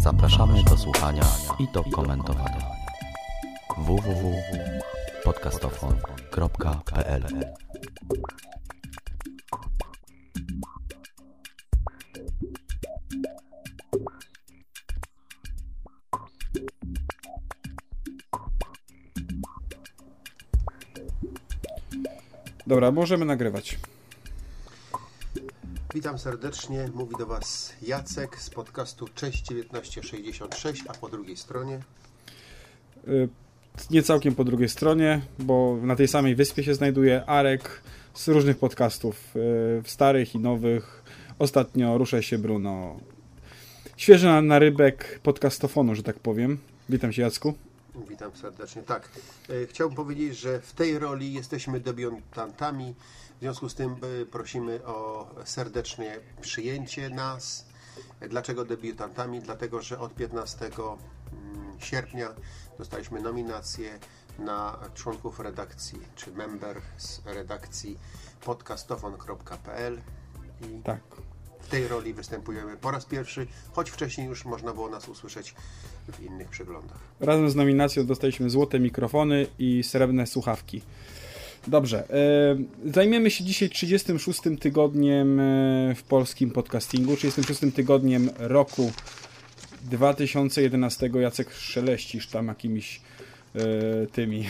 Zapraszamy do słuchania i do komentowania www.podcastofon.pl Dobra, możemy nagrywać. Witam serdecznie, mówi do Was Jacek z podcastu Cześć 1966, a po drugiej stronie Y, Nie całkiem po drugiej stronie, bo na tej samej wyspie się znajduje Arek z różnych podcastów, y, starych i nowych. Ostatnio rusza się Bruno. Świeży na- narybek podcastofonu, że tak powiem. Witam Cię Jacku. Witam serdecznie. Tak, e, chciałbym powiedzieć, że w tej roli jesteśmy debiutantami, w związku z tym e, prosimy o serdeczne przyjęcie nas. Dlaczego debiutantami? Dlatego, że od 15 mm, sierpnia dostaliśmy nominację na członków redakcji, czy member z redakcji podcastofon.pl i Tak. w tej roli występujemy po raz pierwszy, choć wcześniej już można było nas usłyszeć w innych przeglądach. Razem z nominacją dostaliśmy złote mikrofony i srebrne słuchawki. Dobrze. e, Zajmiemy się dzisiaj 36 tygodniem e, w polskim podcastingu, 36 tygodniem roku 2011. Jacek szeleścisz tam jakimiś e, tymi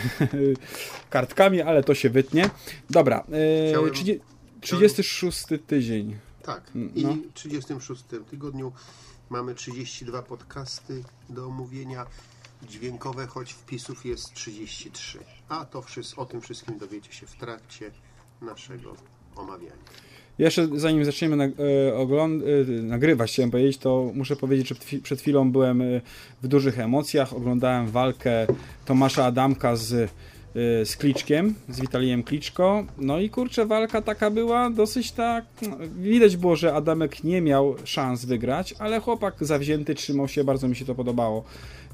kartkami, ale to się wytnie. Dobra. Chciałem- 30 36 tydzień. Tak, Mm, i no. w 36 tygodniu mamy 32 podcasty do omówienia dźwiękowe, choć wpisów jest 33. A to wszystko, o tym wszystkim dowiecie się w trakcie naszego omawiania. Jeszcze zanim zaczniemy e, e, nagrywać, chciałem powiedzieć, to muszę powiedzieć, że przed chwi- przed chwilą byłem e, w dużych emocjach. Oglądałem walkę Tomasza Adamka z, z Kliczkiem, z Witalijem Kliczko. No i kurczę, walka taka była dosyć tak. no, Widać było, że Adamek nie miał szans wygrać, ale chłopak zawzięty trzymał się, bardzo mi się to podobało.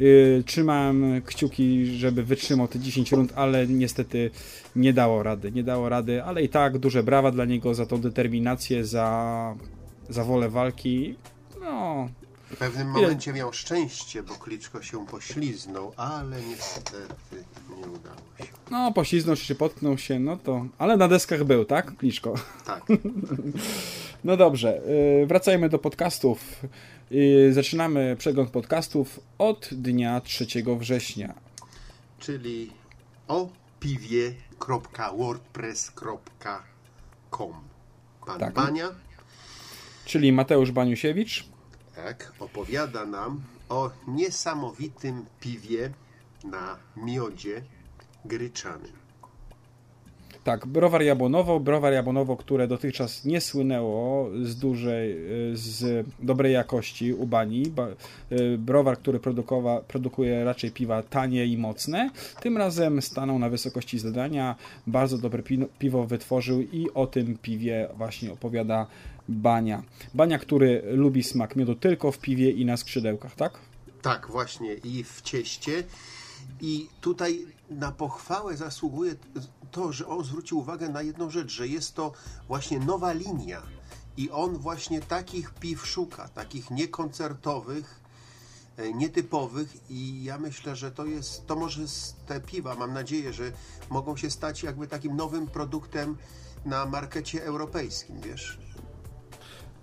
E, Trzymałem kciuki, żeby wytrzymał te 10 rund, ale niestety nie dało rady, nie dało rady, ale i tak duże brawa dla niego za tą determinację, za, za wolę walki. No, W pewnym momencie miał szczęście, bo Kliczko się pośliznął, ale niestety nie udało się. no pośliznął się, potknął się, no to... Ale na deskach był, tak? Kliczko. Tak, No dobrze, yy, wracajmy do podcastów. Yy, zaczynamy przegląd podcastów od dnia 3 września. czyli o piwie.wordpress.com Pan Tak. Bania Czyli Mateusz Baniusiewicz, tak, opowiada nam o niesamowitym piwie na miodzie gryczanym. Tak, browar Jabłonowo, browar Jabłonowo, które dotychczas nie słynęło z dużej, y, z dobrej jakości u bani. Ba- y, Browar, który produkuje raczej piwa tanie i mocne. Tym razem stanął na wysokości zadania, bardzo dobre pi- piwo wytworzył i o tym piwie właśnie opowiada Bania. Bania, który lubi smak miodu tylko w piwie i na skrzydełkach, tak? Tak, właśnie i w cieście. I tutaj na pochwałę zasługuje to, że on zwrócił uwagę na jedną rzecz, że jest to właśnie nowa linia. I on właśnie takich piw szuka, takich niekoncertowych, e, nietypowych i ja myślę, że to jest, to może te piwa, mam nadzieję, że mogą się stać jakby takim nowym produktem na markecie europejskim, wiesz?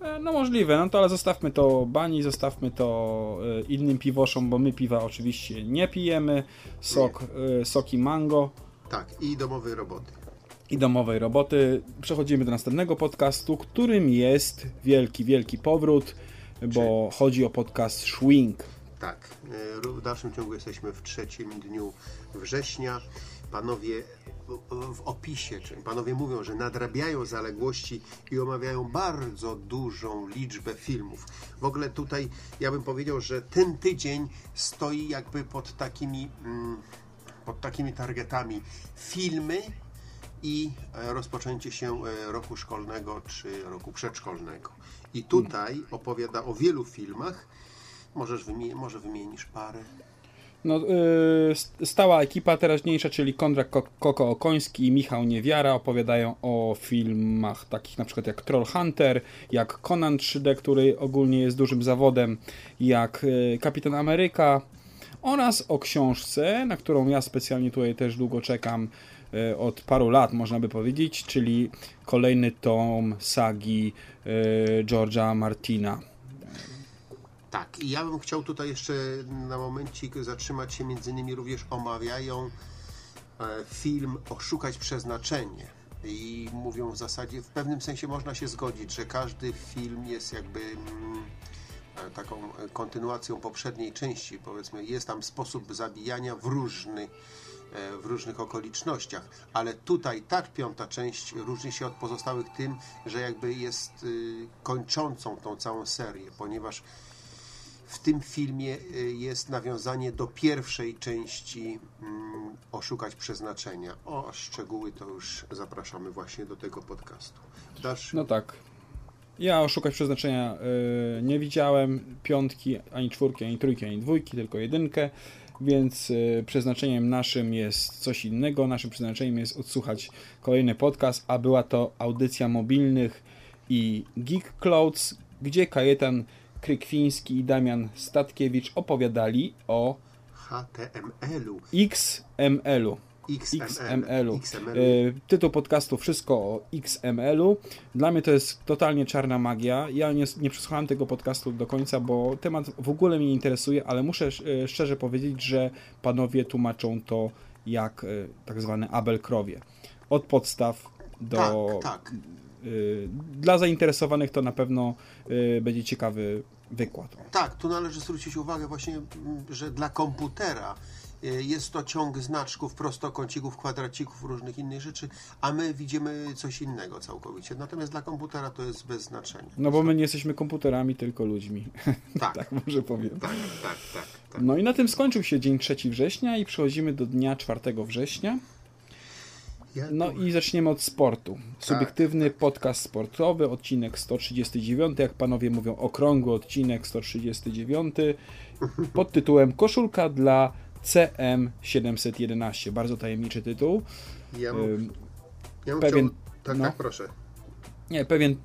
E, No możliwe, no to ale zostawmy to bani, zostawmy to e, innym piwoszom, bo my piwa oczywiście nie pijemy. Sok, e, soki mango Tak, i domowe roboty. i domowej roboty. Przechodzimy do następnego podcastu, którym jest wielki, wielki powrót, bo chodzi o podcast Swing. Tak, w dalszym ciągu jesteśmy w trzecim dniu września. Panowie w opisie, czy panowie mówią, że nadrabiają zaległości i omawiają bardzo dużą liczbę filmów. W ogóle tutaj ja bym powiedział, że ten tydzień stoi jakby pod takimi, mm, pod takimi targetami filmy i e, rozpoczęcie się e, roku szkolnego czy roku przedszkolnego. I tutaj opowiada o wielu filmach. Możesz może wymienisz parę. No, yy, stała ekipa teraźniejsza, czyli Kondrak Koko Okoński i Michał Niewiara opowiadają o filmach takich na przykład jak Troll Hunter, jak Conan 3D, który ogólnie jest dużym zawodem, jak yy, Kapitan Ameryka oraz o książce, na którą ja specjalnie tutaj też długo czekam, yy, od paru lat można by powiedzieć, czyli kolejny tom sagi yy, George'a Martina. Tak, i ja bym chciał tutaj jeszcze na momencik zatrzymać się, między innymi również omawiają e, film Oszukać przeznaczenie. I mówią w zasadzie, w pewnym sensie można się zgodzić, że każdy film jest jakby mm, e, taką kontynuacją poprzedniej części. Powiedzmy, jest tam sposób zabijania w różny e, w różnych okolicznościach, ale tutaj ta piąta część różni się od pozostałych tym, że jakby jest y, kończącą tą całą serię, ponieważ w tym filmie y, jest nawiązanie do pierwszej części mm, Oszukać Przeznaczenia. O szczegóły to już zapraszamy właśnie do tego podcastu. No tak. Ja Oszukać Przeznaczenia y, nie widziałem. Piątki, ani czwórki, ani trójki, ani dwójki, tylko jedynkę. Więc y, przeznaczeniem naszym jest coś innego. Naszym przeznaczeniem jest odsłuchać kolejny podcast, a była to audycja mobilnych i Geek Clouds, gdzie Kajetan Krykwiński i Damian Statkiewicz opowiadali o HTML-u. XML-u. XML-u. XML e, Tytuł podcastu Wszystko o XML-u. Dla mnie to jest totalnie czarna magia. Ja nie, nie przesłuchałem tego podcastu do końca, bo temat w ogóle mnie nie interesuje, ale muszę e, szczerze powiedzieć, że panowie tłumaczą to jak e, tak Krowie. Od podstaw do tak, tak. Y, dla zainteresowanych to na pewno y, będzie ciekawy wykład. Tak, tu należy zwrócić uwagę właśnie, że dla komputera y, jest to ciąg znaczków, prostokącików, kwadracików, różnych innych rzeczy, a my widzimy coś innego całkowicie. Natomiast dla komputera to jest bez znaczenia. No bo my nie jesteśmy komputerami, tylko ludźmi. Tak, tak może powiem. Tak, tak, tak, tak. No i na tym skończył się dzień 3 września i przechodzimy do dnia 4 września. No i zaczniemy od sportu. Tak, Subiektywny tak, tak. podcast sportowy, odcinek 139, jak panowie mówią, okrągły odcinek 139 pod tytułem Koszulka dla CM711. Bardzo tajemniczy tytuł. Ja, ja pewien, chciał... Tak, no, tak, proszę. Nie, pewien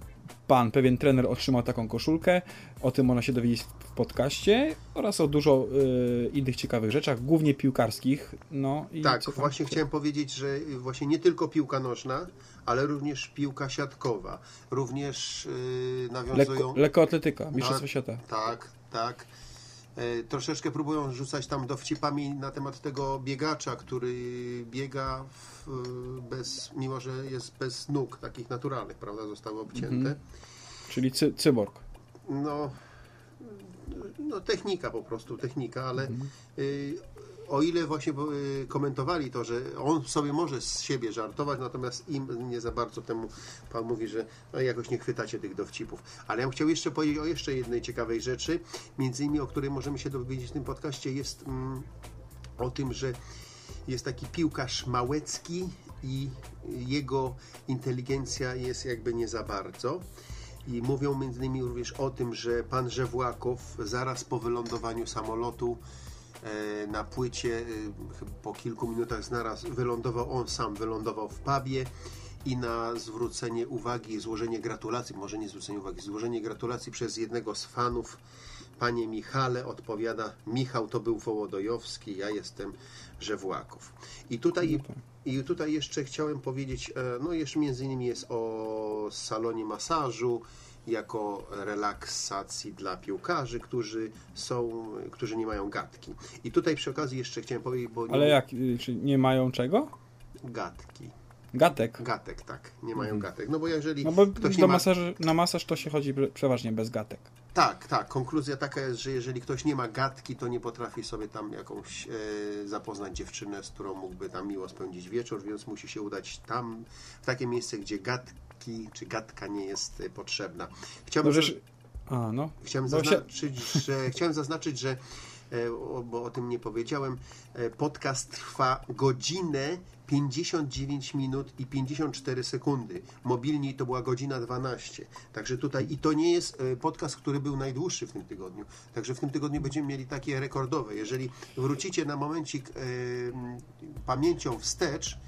pan, pewien trener otrzymał taką koszulkę. O tym można się dowiedzieć w podcaście oraz o dużo y, innych ciekawych rzeczach, głównie piłkarskich. No, i tak, właśnie chciałem powiedzieć, że właśnie nie tylko piłka nożna, ale również piłka siatkowa. Również y, nawiązują... Lekko, lekkoatletyka, Mistrzostwo Świata. Tak, tak. E, troszeczkę próbują rzucać tam dowcipami na temat tego biegacza, który biega w, bez, mimo że jest bez nóg takich naturalnych, prawda, zostały obcięte. Mhm. Czyli cy cyborg. No, no technika po prostu, technika, ale mhm. y, o ile właśnie y, komentowali to, że on sobie może z siebie żartować, natomiast im nie za bardzo temu pan mówi, że no, jakoś nie chwytacie tych dowcipów. Ale ja bym chciał jeszcze powiedzieć o jeszcze jednej ciekawej rzeczy, między innymi o której możemy się dowiedzieć w tym podcaście, jest mm, o tym, że jest taki piłkarz Małecki i jego inteligencja jest jakby nie za bardzo. I mówią między innymi również o tym, że pan Żewłakow zaraz po wylądowaniu samolotu na płycie, e, po kilku minutach znaraz wylądował, on sam wylądował w pubie i na zwrócenie uwagi, złożenie gratulacji, może nie zwrócenie uwagi, złożenie gratulacji przez jednego z fanów, panie Michale, odpowiada Michał to był Wołodojowski, ja jestem Żewłakow. I tutaj, i tutaj jeszcze chciałem powiedzieć, e, no jeszcze między innymi jest o salonie masażu, jako relaksacji dla piłkarzy, którzy są, którzy nie mają gadki. I tutaj przy okazji jeszcze chciałem powiedzieć, bo... Ale jak, y, czy nie mają czego? Gadki. Gatek. Gatek, tak. Nie mają mhm. gatek. No bo jeżeli no bo ktoś do ma... masaż, na masaż to się chodzi przeważnie bez gatek. Tak, tak. Konkluzja taka jest, że jeżeli ktoś nie ma gadki, to nie potrafi sobie tam jakąś e, zapoznać dziewczynę, z którą mógłby tam miło spędzić wieczór, więc musi się udać tam, w takie miejsce, gdzie gadki czy gadka nie jest e, potrzebna. Chciałbym, Możesz... A, no. chciałem, się- zaznaczyć, że, chciałem zaznaczyć, że e, bo o tym nie powiedziałem, e, podcast trwa godzinę 59 minut i 54 sekundy. Mobilniej to była godzina 12. Także tutaj i to nie jest e, podcast, który był najdłuższy w tym tygodniu. Także w tym tygodniu będziemy mieli takie rekordowe. Jeżeli wrócicie na momencik pamięcią wstecz,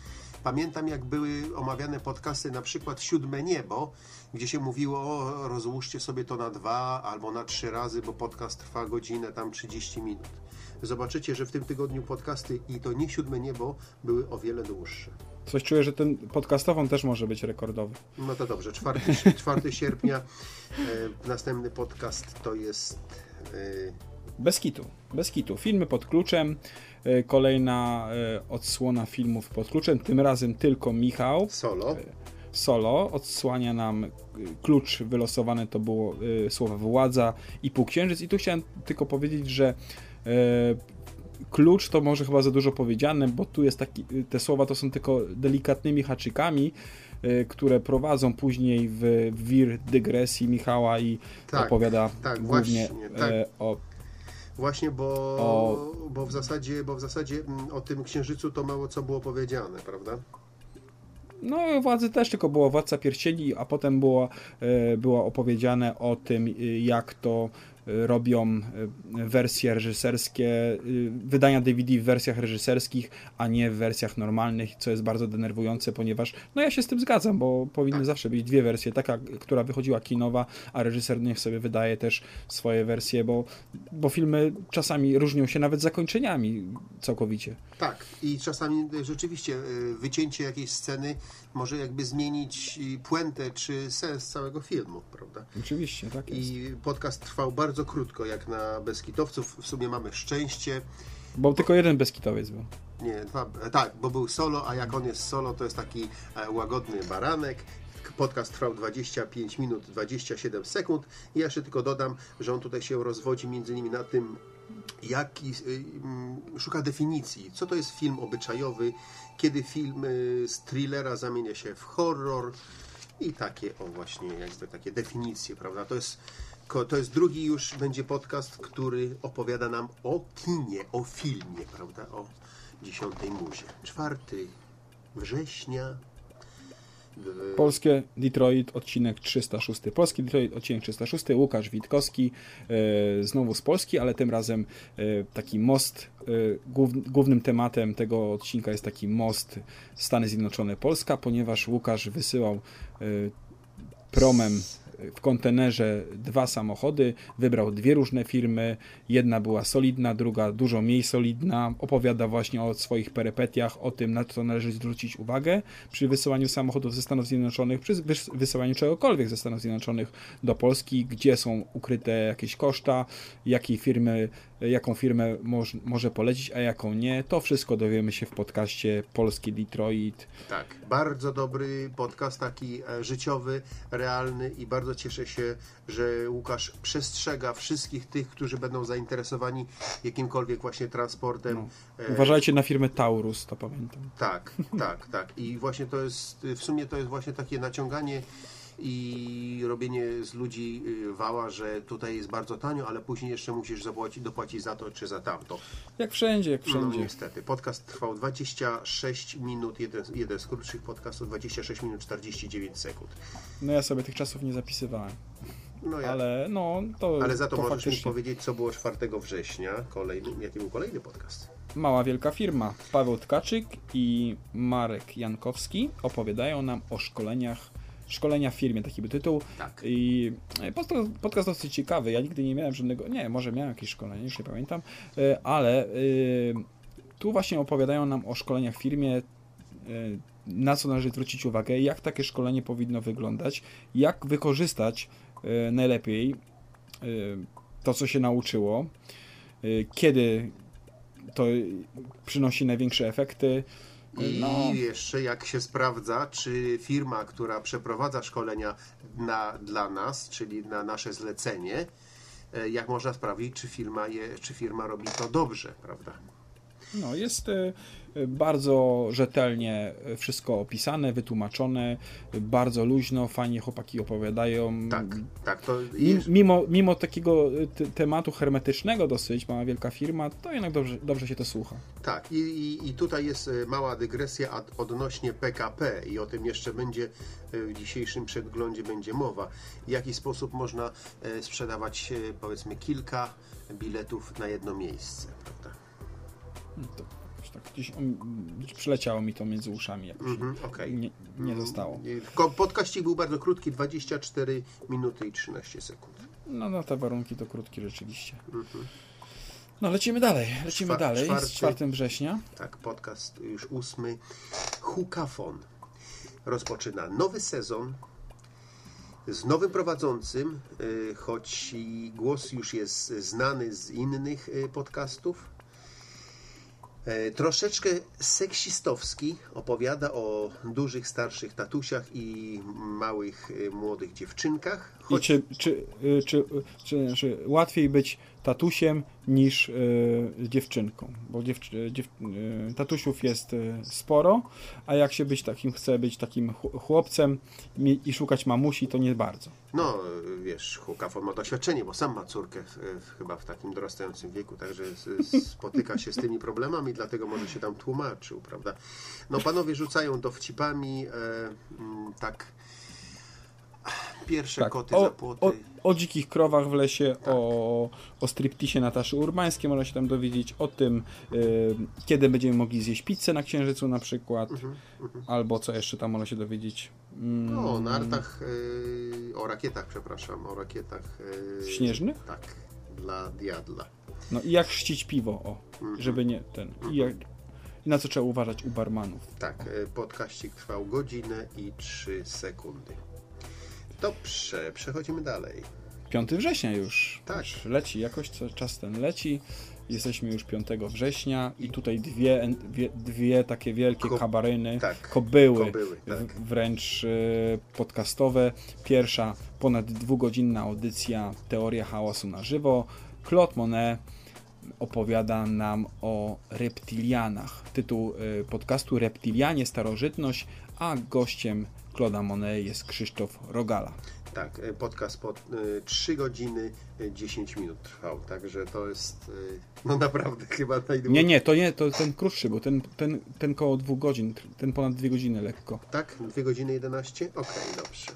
Pamiętam, jak były omawiane podcasty, na przykład Siódme Niebo, gdzie się mówiło, o, rozłóżcie sobie to na dwa albo na trzy razy, bo podcast trwa godzinę, tam 30 minut. Zobaczycie, że w tym tygodniu podcasty i to nie Siódme Niebo były o wiele dłuższe. Coś czuję, że ten podcastową też może być rekordowy. No to dobrze, 4, 4 sierpnia e, następny podcast to jest e, Bez kitu, bez kitu. Filmy pod kluczem. E, Kolejna e, odsłona filmów pod kluczem. Tym razem tylko Michał solo. solo. Odsłania nam e, klucz wylosowany to było e, słowo władza i półksiężyc. I tu chciałem tylko powiedzieć, że e, klucz to może chyba za dużo powiedziane, bo tu jest taki, te słowa to są tylko delikatnymi haczykami, e, które prowadzą później w wir dygresji Michała i Tak, opowiada tak, głównie właśnie, tak. e, o Właśnie, bo, O- bo w zasadzie, bo w zasadzie mm, o tym księżycu to mało co było powiedziane, prawda? No, władzy też tylko było Władca Pierścieni, a potem było, e, było opowiedziane o tym, e, jak to robią e, wersje reżyserskie, e, wydania DVD w wersjach reżyserskich, a nie w wersjach normalnych, co jest bardzo denerwujące, ponieważ, no ja się z tym zgadzam, bo powinny zawsze być dwie wersje, taka, która wychodziła kinowa, a reżyser niech sobie wydaje też swoje wersje, bo, bo filmy czasami różnią się nawet zakończeniami całkowicie. Tak, i czasami y, rzeczywiście y, wycięcie jakiejś sceny może jakby zmienić y, puentę czy sens całego filmu, prawda? Oczywiście, tak jest. I podcast trwał bardzo krótko, jak na Beskitowców. W sumie mamy szczęście. Bo tylko jeden bezkitowiec był. Nie, dwa, e, tak, bo był solo, a jak on jest solo, to jest taki e, łagodny baranek. Podcast trwał 25 minut 27 sekund. I ja jeszcze tylko dodam, że on tutaj się rozwodzi między innymi na tym, jaki y, mm, szuka definicji. Co to jest film obyczajowy, kiedy film z thrillera zamienia się w horror i takie o właśnie jakby takie definicje, prawda? To jest to jest drugi już będzie podcast, który opowiada nam o kinie, o filmie, prawda? O dziesiątej muzie. 4 września. Polskie Detroit, odcinek 306. Polski Detroit, odcinek 306. Łukasz Witkowski, e, znowu z Polski, ale tym razem e, taki most. E, głów, głównym tematem tego odcinka jest taki most Stany Zjednoczone-Polska, ponieważ Łukasz wysyłał promem w kontenerze dwa samochody, wybrał dwie różne firmy, jedna była solidna, druga dużo mniej solidna, opowiada właśnie o swoich perepetiach, o tym, na co należy zwrócić uwagę przy wysyłaniu samochodów ze Stanów Zjednoczonych, przy wys- wysyłaniu czegokolwiek ze Stanów Zjednoczonych do Polski, gdzie są ukryte jakieś koszta, jakiej firmy, jaką firmę moż, może polecić, a jaką nie, to wszystko dowiemy się w podcaście Polskie Detroit. Tak, bardzo dobry podcast, taki e, życiowy, realny i bardzo cieszę się, że Łukasz przestrzega wszystkich tych, którzy będą zainteresowani jakimkolwiek właśnie transportem. E, Uważajcie na firmę Taurus, to pamiętam. Tak, tak, tak. I właśnie to jest, w sumie to jest właśnie takie naciąganie i robienie z ludzi y, wała, że tutaj jest bardzo tanio, ale później jeszcze musisz zapłacić, dopłacić za to czy za tamto. Jak wszędzie, jak No wszędzie. niestety. Podcast trwał 26 minut, jeden, jeden z krótszych podcastów, 26 minut 49 sekund. No ja sobie tych czasów nie zapisywałem. No ja, ale, Ale no to. za to, to możesz mi faktycznie powiedzieć, co było 4 września, kolejny, jaki był kolejny podcast. mała wielka firma. Paweł Tkaczyk i Marek Jankowski opowiadają nam o szkoleniach. Szkolenia w firmie, taki był tytuł. Tak. I podcast, podcast dosyć ciekawy. Ja nigdy nie miałem żadnego. Nie, może miałem jakieś szkolenie, już nie pamiętam, e, ale e, tu właśnie opowiadają nam o szkoleniach w firmie. e, Na co należy zwrócić uwagę, jak takie szkolenie powinno wyglądać, jak wykorzystać e, najlepiej e, to, co się nauczyło, e, kiedy to przynosi największe efekty. I No, jeszcze jak się sprawdza, czy firma, która przeprowadza szkolenia na, dla nas, czyli na nasze zlecenie, e, jak można sprawdzić, czy firma, je, czy firma robi to dobrze, prawda? No, jest e, bardzo rzetelnie wszystko opisane, wytłumaczone, bardzo luźno, fajnie chłopaki opowiadają. Tak, tak. To Mimo, mimo takiego te- tematu hermetycznego dosyć, mała wielka firma, to jednak dobrze, dobrze się to słucha. tak. I, i, I tutaj jest e, mała dygresja odnośnie PKP i o tym jeszcze będzie e, w dzisiejszym przedglądzie będzie mowa. W jaki sposób można sprzedawać powiedzmy kilka biletów na jedno miejsce, prawda? To jakoś tak gdzieś mm, przyleciało mi to między uszami jakoś. Mhm, okej. Nie, nie zostało. E, ko- Podkaścik był bardzo krótki, 24 minuty i 13 sekund. No na te warunki to krótki rzeczywiście. No lecimy dalej, lecimy Czwa- dalej. czwarty. Z 4 września. Tak, podcast już ósmy. Hukafon rozpoczyna nowy sezon z nowym prowadzącym, y, choć i głos już jest znany z innych y, podcastów. E, Troszeczkę seksistowski opowiada o dużych, starszych tatusiach i małych, y, młodych dziewczynkach. I czy, czy, y, czy, czy, czy łatwiej być tatusiem niż y, dziewczynką? Bo y, tatusiów jest sporo, a jak się być takim, chce być takim chł- chłopcem i szukać mamusi, to nie bardzo. No, wiesz, Hukafon ma doświadczenie, bo sam ma córkę chyba w takim dorastającym wieku, także spotyka się z tymi problemami, dlatego może się tam tłumaczył, prawda? No, panowie rzucają dowcipami, e, mm, tak, pierwsze koty za Tak. o, płoty. o, o dzikich krowach w lesie, o, o striptisie Nataszy Urbańskiej można się tam dowiedzieć, o tym, y, kiedy będziemy mogli zjeść pizzę na Księżycu na przykład, Mhm, albo co jeszcze tam można się dowiedzieć. Mm, No, o nartach, e, o rakietach, przepraszam, o rakietach. E, Śnieżnych? Tak, dla diadla. No i jak chrzcić piwo, o, Mhm. żeby nie ten. I, jak, na co trzeba uważać u barmanów. Tak, e, podkaścik trwał godzinę i 3 sekundy. Dobrze, przechodzimy dalej. 5 września już. Tak. Już leci, jakoś co, czas ten leci. Jesteśmy już 5 września i tutaj dwie, dwie, dwie takie wielkie Ko- kabaryny, tak, kobyły, kobyły, tak. wręcz e, podcastowe. Pierwsza ponad dwugodzinna audycja Teoria chaosu na żywo. Claude Monet opowiada nam o reptilianach. Tytuł e, podcastu Reptilianie Starożytność, a gościem Claude'a Monet jest Krzysztof Rogala. Tak, e, podcast po 3 godziny e, 10 minut trwał, także to jest e, no naprawdę chyba najdłuższy. Nie, nie, to nie, to ten krótszy był, ten, ten, ten koło dwóch godzin, ten ponad dwie godziny lekko. Tak? 2 godziny 11? Okej, dobrze.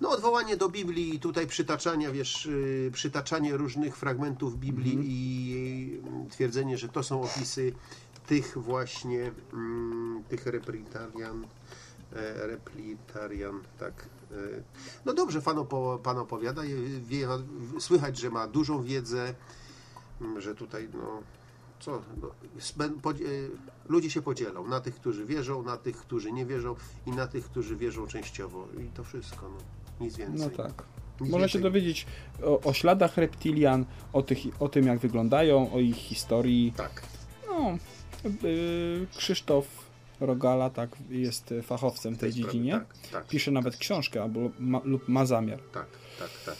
No odwołanie do Biblii i tutaj przytaczania, wiesz, y, przytaczanie różnych fragmentów Biblii i y, twierdzenie, że to są opisy tych właśnie, mm, tych replitarian, e, replitarian, tak. e. No dobrze, pan, opo, pan opowiada, wie, słychać, że ma dużą wiedzę, mm, że tutaj, no, co, no, e, ludzie się podzielą na tych, którzy wierzą, na tych, którzy nie wierzą i na tych, którzy wierzą częściowo i to wszystko, no, nic więcej. No tak. Nic Można się dowiedzieć o, o śladach reptilian, o, tych, o tym jak wyglądają, o ich historii. Tak, No, yy, Krzysztof Rogala tak jest fachowcem w tej tej sprawy, dziedzinie. Tak, tak, Pisze nawet książkę albo ma, lub ma zamiar. tak, tak, tak.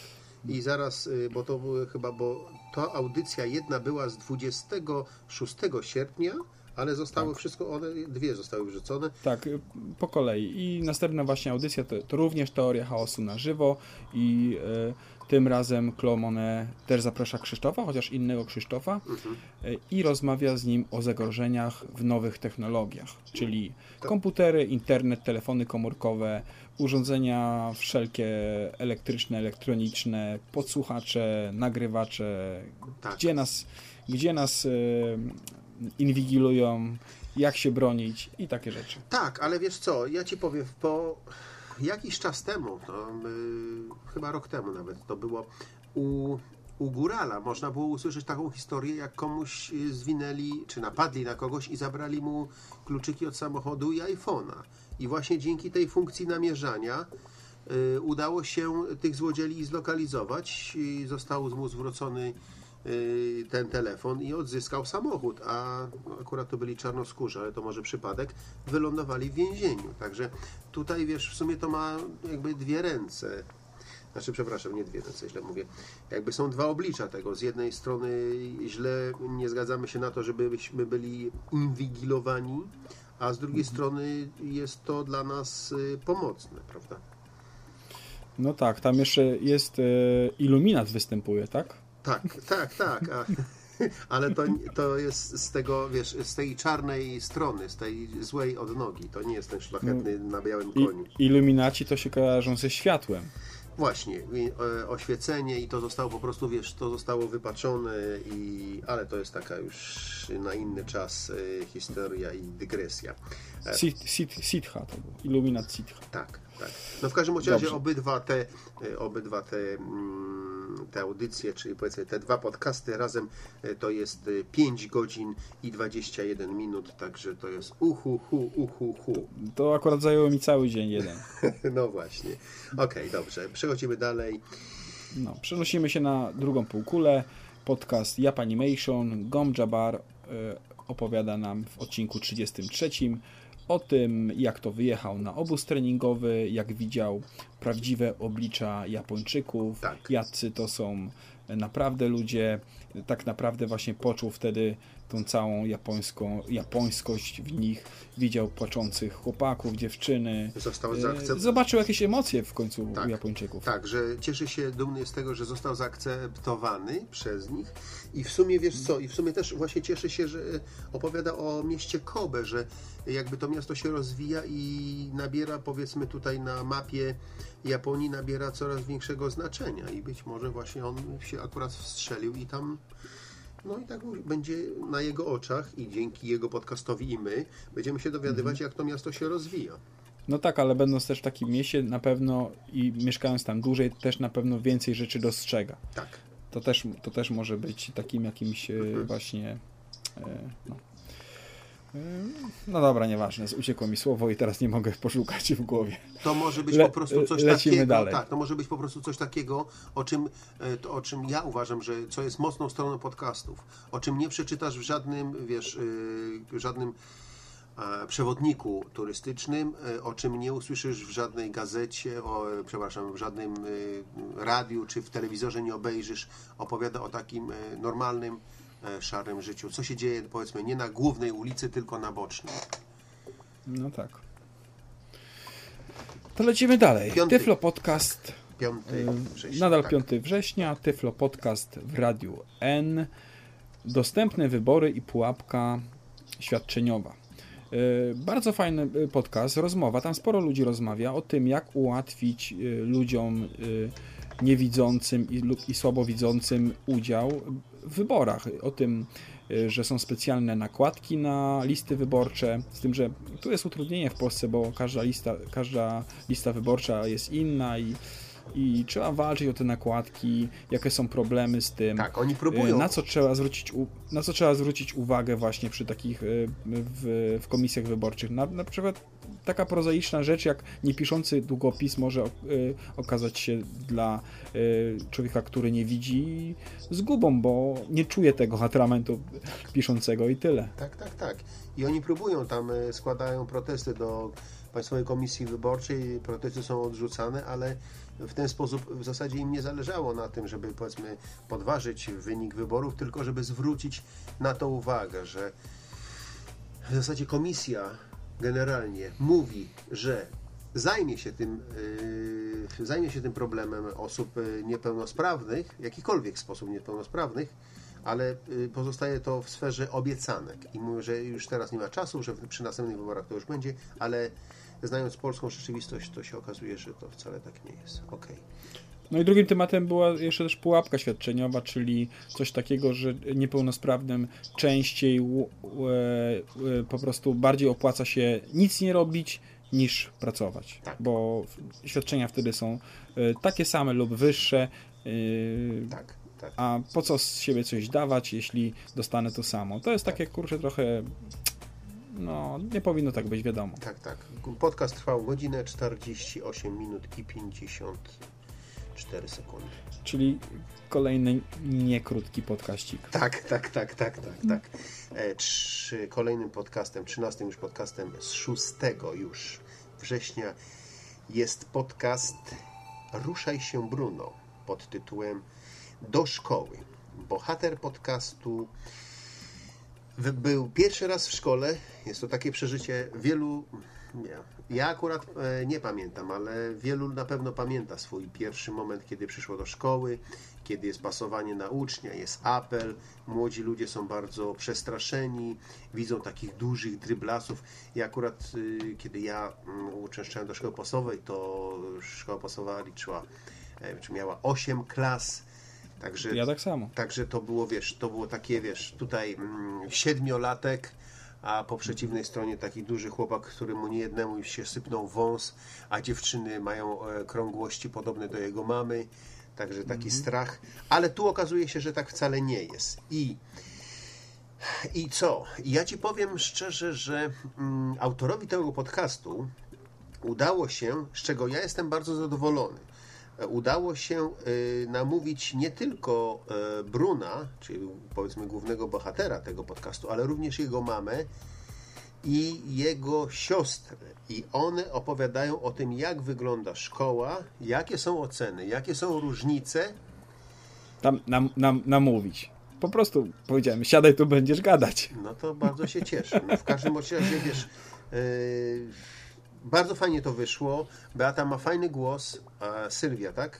I zaraz, y, bo to były chyba, bo ta audycja jedna była z 26 sierpnia, ale zostały Tak. wszystko, one dwie zostały wrzucone. Tak, y, po kolei. I następna właśnie audycja to, to również teoria chaosu na żywo i y, tym razem Klomone też zaprasza Krzysztofa, chociaż innego Krzysztofa y, i rozmawia z nim o zagrożeniach w nowych technologiach, czyli komputery, internet, telefony komórkowe, urządzenia wszelkie elektryczne, elektroniczne, podsłuchacze, nagrywacze, Tak. gdzie nas, gdzie nas y, inwigilują, jak się bronić i takie rzeczy. Tak, ale wiesz co, ja ci powiem, po jakiś czas temu, no, y, chyba rok temu nawet, to było u, u Górala, można było usłyszeć taką historię, jak komuś y, zwinęli, czy napadli na kogoś i zabrali mu kluczyki od samochodu i iPhone'a. I właśnie dzięki tej funkcji namierzania y, udało się tych złodziei zlokalizować i został mu zwrócony ten telefon i odzyskał samochód, a akurat to byli czarnoskórzy, ale to może przypadek, wylądowali w więzieniu. Także tutaj wiesz, w sumie to ma jakby dwie ręce. znaczy przepraszam, nie dwie, co źle mówię, jakby są dwa oblicza tego. Z jednej strony źle nie zgadzamy się na to, żebyśmy byli inwigilowani, a z drugiej strony jest to dla nas y, pomocne, prawda? No tak, tam jeszcze jest e, iluminat występuje, tak? Tak, tak, tak. Ale to, to jest z tego, wiesz, z tej czarnej strony, z tej złej odnogi. To nie jest ten szlachetny na białym I, koniu. iluminaci to się kojarzą ze światłem. Właśnie, i, e, oświecenie i to zostało po prostu, wiesz, to zostało wypaczone, i, ale to jest taka już na inny czas e, historia i dygresja. E, Sit, sit, sitha to był, iluminat sitha. Tak, tak. No w każdym razie Dobrze. obydwa te, obydwa te, mm, te audycje, czyli powiedzmy te dwa podcasty razem e, to jest e, 5 godzin i 21 minut, także to jest uhu, hu, uhu, hu. To akurat zajęło mi cały dzień jeden. No właśnie. Okej, dobrze. Przechodzimy dalej. No, przenosimy się na drugą półkulę. Podcast Japanimation. Gom Jabbar e, opowiada nam w odcinku 33 o tym, jak to wyjechał na obóz treningowy, jak widział prawdziwe oblicza Japończyków, Tak. jacy to są naprawdę ludzie. Tak naprawdę właśnie poczuł wtedy tą całą japońską, japońskość w nich. Widział płaczących chłopaków, dziewczyny. Został E, zaakceptowany. Zobaczył jakieś emocje w końcu u Tak. Japończyków. Tak, że cieszy się dumny z tego, że został zaakceptowany przez nich i w sumie wiesz co, i w sumie też właśnie cieszy się, że opowiada o mieście Kobe, że jakby to miasto się rozwija i nabiera powiedzmy tutaj na mapie Japonii nabiera coraz większego znaczenia i być może właśnie on się akurat wstrzelił i tam no i tak będzie na jego oczach i dzięki jego podcastowi i my będziemy się dowiadywać, jak to miasto się rozwija. No tak, ale będąc też w takim mieście, na pewno i mieszkając tam dłużej, też na pewno więcej rzeczy dostrzega. Tak. To też, to też może być takim jakimś e, Mhm. właśnie. e, No. No dobra, nieważne, uciekło mi słowo i teraz nie mogę poszukać w głowie. To może być Le- po prostu coś takiego. dalej. Tak, to może być po prostu coś takiego, o czym, e, o czym ja uważam, że co jest mocną stroną podcastów, o czym nie przeczytasz w żadnym, wiesz, y, żadnym e, przewodniku turystycznym, e, o czym nie usłyszysz w żadnej gazecie, o, przepraszam, w żadnym y, radiu czy w telewizorze nie obejrzysz. Opowiada o takim normalnym, szarym życiu. Co się dzieje, powiedzmy, nie na głównej ulicy, tylko na bocznej. No tak. To lecimy dalej. Piąty. Tyflo Podcast. 5 e, września. Nadal tak. 5 września. Tyflo Podcast w Radiu N. Dostępne wybory i pułapka świadczeniowa. E, Bardzo fajny e, podcast, rozmowa. Tam sporo ludzi rozmawia o tym, jak ułatwić e, ludziom e, niewidzącym i, lub i słabowidzącym udział wyborach. O tym, e, że są specjalne nakładki na listy wyborcze. Z tym, że tu jest utrudnienie w Polsce, bo każda lista, każda lista wyborcza jest inna i, i trzeba walczyć o te nakładki, jakie są problemy z tym. Tak, oni próbują. E, Na co trzeba zwrócić, na co trzeba zwrócić uwagę właśnie przy takich e, w, w komisjach wyborczych? Na, na przykład taka prozaiczna rzecz, jak niepiszący długopis może e, okazać się dla e, człowieka, który nie widzi zgubą, bo nie czuje tego atramentu piszącego i tyle. Tak, tak, tak. I oni próbują tam, e, składają protesty do Państwowej Komisji Wyborczej, protesty są odrzucane, ale w ten sposób w zasadzie im nie zależało na tym, żeby powiedzmy podważyć wynik wyborów, tylko żeby zwrócić na to uwagę, że w zasadzie komisja generalnie mówi, że zajmie się tym, yy, zajmie się tym problemem osób yy, niepełnosprawnych, jakikolwiek sposób niepełnosprawnych, ale yy, pozostaje to w sferze obiecanek i mówię, że już teraz nie ma czasu, że przy następnych wyborach to już będzie, ale znając polską rzeczywistość, to się okazuje, że to wcale tak nie jest. Okej. No i drugim tematem była jeszcze też pułapka świadczeniowa, czyli coś takiego, że niepełnosprawnym częściej e, e, po prostu bardziej opłaca się nic nie robić niż pracować, Tak. bo świadczenia wtedy są e, takie same lub wyższe, Tak, tak. a po co z siebie coś dawać, jeśli dostanę to samo. To jest takie, kurczę, trochę no, nie powinno tak być, wiadomo. Tak, tak. Podcast trwał godzinę 48 minut i 54 sekundy. Czyli kolejny niekrótki podkaścik. Tak, tak, tak, tak, tak, tak. E, Trzy, kolejnym podcastem, 13 już podcastem z 6 już września jest podcast Ruszaj się Bruno pod tytułem Do szkoły. Bohater podcastu był pierwszy raz w szkole. Jest to takie przeżycie wielu. Nie, ja akurat e, nie pamiętam, ale wielu na pewno pamięta swój pierwszy moment, kiedy przyszło do szkoły, kiedy jest pasowanie na ucznia, jest apel. Młodzi ludzie są bardzo przestraszeni, widzą takich dużych dryblasów. I akurat y, kiedy ja mm, uczęszczałem do szkoły podstawowej, to szkoła podstawowa liczyła, e, czy miała 8 klas. Także, Ja tak samo. Także to było, wiesz, to było takie, wiesz, tutaj mm, siedmiolatek, a po przeciwnej stronie taki duży chłopak, któremu niejednemu już się sypnął wąs, a dziewczyny mają e, krągłości podobne do jego mamy. Także taki strach. Ale tu okazuje się, że tak wcale nie jest. I i co? Ja ci powiem szczerze, że mm, autorowi tego podcastu udało się, z czego ja jestem bardzo zadowolony, udało się y, namówić nie tylko e, Bruna, czyli powiedzmy głównego bohatera tego podcastu, ale również jego mamę i jego siostrę. I one opowiadają o tym, jak wygląda szkoła, jakie są oceny, jakie są różnice Tam nam, nam, namówić. Po prostu powiedziałem, siadaj tu, będziesz gadać. No to bardzo się cieszę. No w każdym razie, wiesz, yy, bardzo fajnie to wyszło. Beata ma fajny głos, a Sylwia, tak?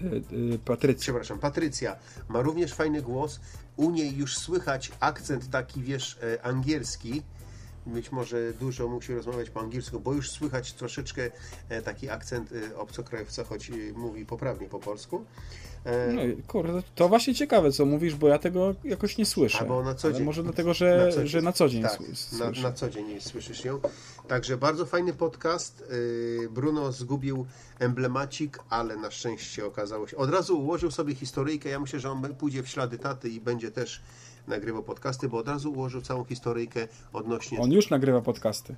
Y, y, Patrycja. Przepraszam, Patrycja ma również fajny głos. U niej już słychać akcent taki, wiesz, e, angielski. Być może dużo musi rozmawiać po angielsku, bo już słychać troszeczkę e, taki akcent e, obcokrajowca, choć e, mówi poprawnie po polsku. No, kurde, to właśnie ciekawe, co mówisz, bo ja tego jakoś nie słyszę. Albo na co Ale dzień. może dlatego, że na co dzień, że na co dzień tak, sły- na, słyszę. na co dzień słyszysz ją. Także bardzo fajny podcast. Bruno zgubił emblemacik, ale na szczęście okazało się. Od razu ułożył sobie historyjkę. Ja myślę, że on pójdzie w ślady taty i będzie też nagrywał podcasty, bo od razu ułożył całą historyjkę odnośnie On już nagrywa podcasty.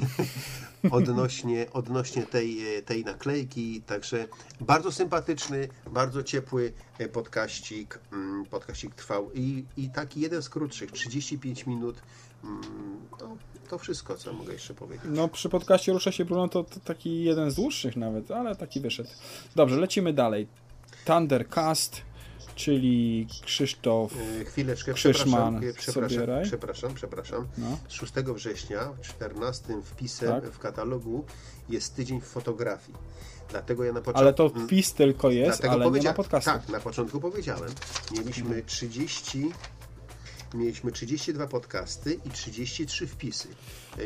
odnośnie, odnośnie tej, tej naklejki. Także bardzo sympatyczny, bardzo ciepły e, podkaścik. Mm, Podkaścik trwał i, i taki jeden z krótszych, 35 minut. No, to wszystko, co mogę jeszcze powiedzieć. No przy podcaście Rusza się Bruno to, to taki jeden z dłuższych nawet, ale taki wyszedł. Dobrze, lecimy dalej. Thundercast, czyli Krzysztof. E, Chwileczkę, Krzyszman przepraszam, e, przepraszam, przepraszam, przepraszam. No. 6 września, 14 wpisem Tak. w katalogu jest tydzień fotografii. Dlatego ja na początku... Ale to wpis tylko jest, Dlatego ale nie ma podcastu. Tak, na początku powiedziałem. Mieliśmy 30. Mieliśmy 32 podcasty i 33 wpisy.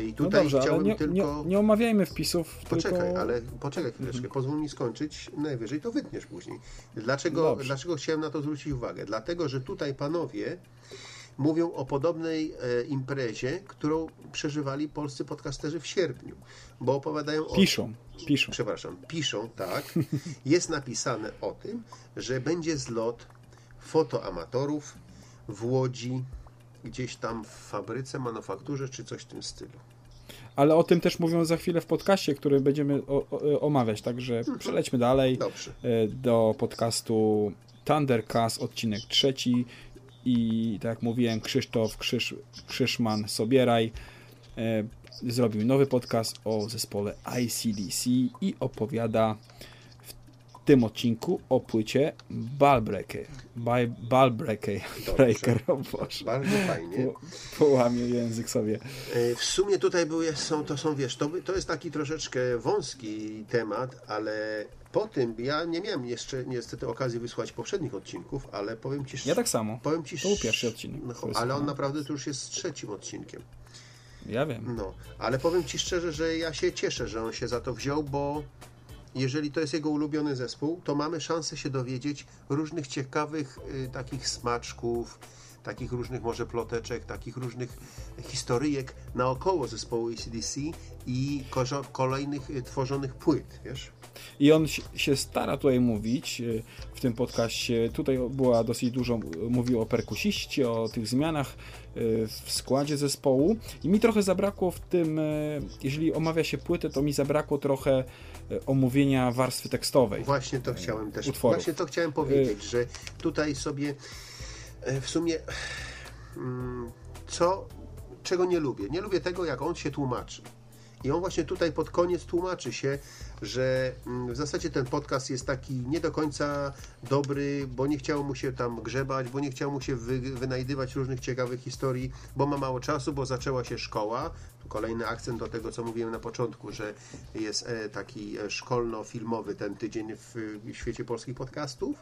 I No tutaj dobrze, ale chciałbym nie, tylko. nie, nie omawiajmy wpisów, Poczekaj, tylko... ale poczekaj chwileczkę, pozwól mi skończyć, najwyżej to wytniesz później. Dlaczego, Dobrze. dlaczego chciałem na to zwrócić uwagę? Dlatego, że tutaj panowie mówią o podobnej e, imprezie, którą przeżywali polscy podcasterzy w sierpniu, bo opowiadają o Piszą, piszą. przepraszam, piszą, tak, jest napisane o tym, że będzie zlot fotoamatorów w Łodzi, gdzieś tam w fabryce, manufakturze, czy coś w tym stylu. Ale o tym też mówią za chwilę w podcaście, który będziemy o, o, omawiać, także przelećmy dalej Dobrze. e, do podcastu Thundercast, odcinek trzeci i tak jak mówiłem, Krzysztof Krzysz, Krzyszman Sobieraj e, zrobił nowy podcast o zespole ICDC i opowiada tym odcinku o płycie Ballbreaker. Ball- Ballbreaker. Breaker, o Boże. Bardzo fajnie. Po, połamię język sobie. E, W sumie tutaj były, są, to są, wiesz, to, to jest taki troszeczkę wąski temat, ale po tym ja nie miałem jeszcze niestety okazji wysłać poprzednich odcinków, ale powiem ci, Ja tak samo. powiem ci To był sz- pierwszy odcinek, No, ale on słuchałem. naprawdę to już jest trzecim odcinkiem. Ja wiem. No, ale powiem Ci szczerze, że ja się cieszę, że on się za to wziął, bo jeżeli to jest jego ulubiony zespół, to mamy szansę się dowiedzieć różnych ciekawych y, takich smaczków, takich różnych może ploteczek, takich różnych historyjek naokoło zespołu ACDC i kolejnych y, tworzonych płyt, wiesz? I on się- stara tutaj mówić y, w tym podcaście. Tutaj była dosyć dużo, y, mówił o perkusiście, o tych zmianach y, w składzie zespołu. I mi trochę zabrakło w tym, jeżeli omawia się płytę, to mi zabrakło trochę omówienia warstwy tekstowej. Właśnie to chciałem też. utworów. Właśnie to chciałem powiedzieć, że tutaj sobie e, w sumie mm, co czego nie lubię. Nie lubię tego, jak on się tłumaczy. I on właśnie tutaj pod koniec tłumaczy się, że mm, w zasadzie ten podcast jest taki nie do końca dobry, bo nie chciało mu się tam grzebać, bo nie chciało mu się wy, wynajdywać różnych ciekawych historii, bo ma mało czasu, bo zaczęła się szkoła. Tu kolejny akcent do tego, co mówiłem na początku, że jest e, taki e, szkolno-filmowy ten tydzień w świecie polskich podcastów.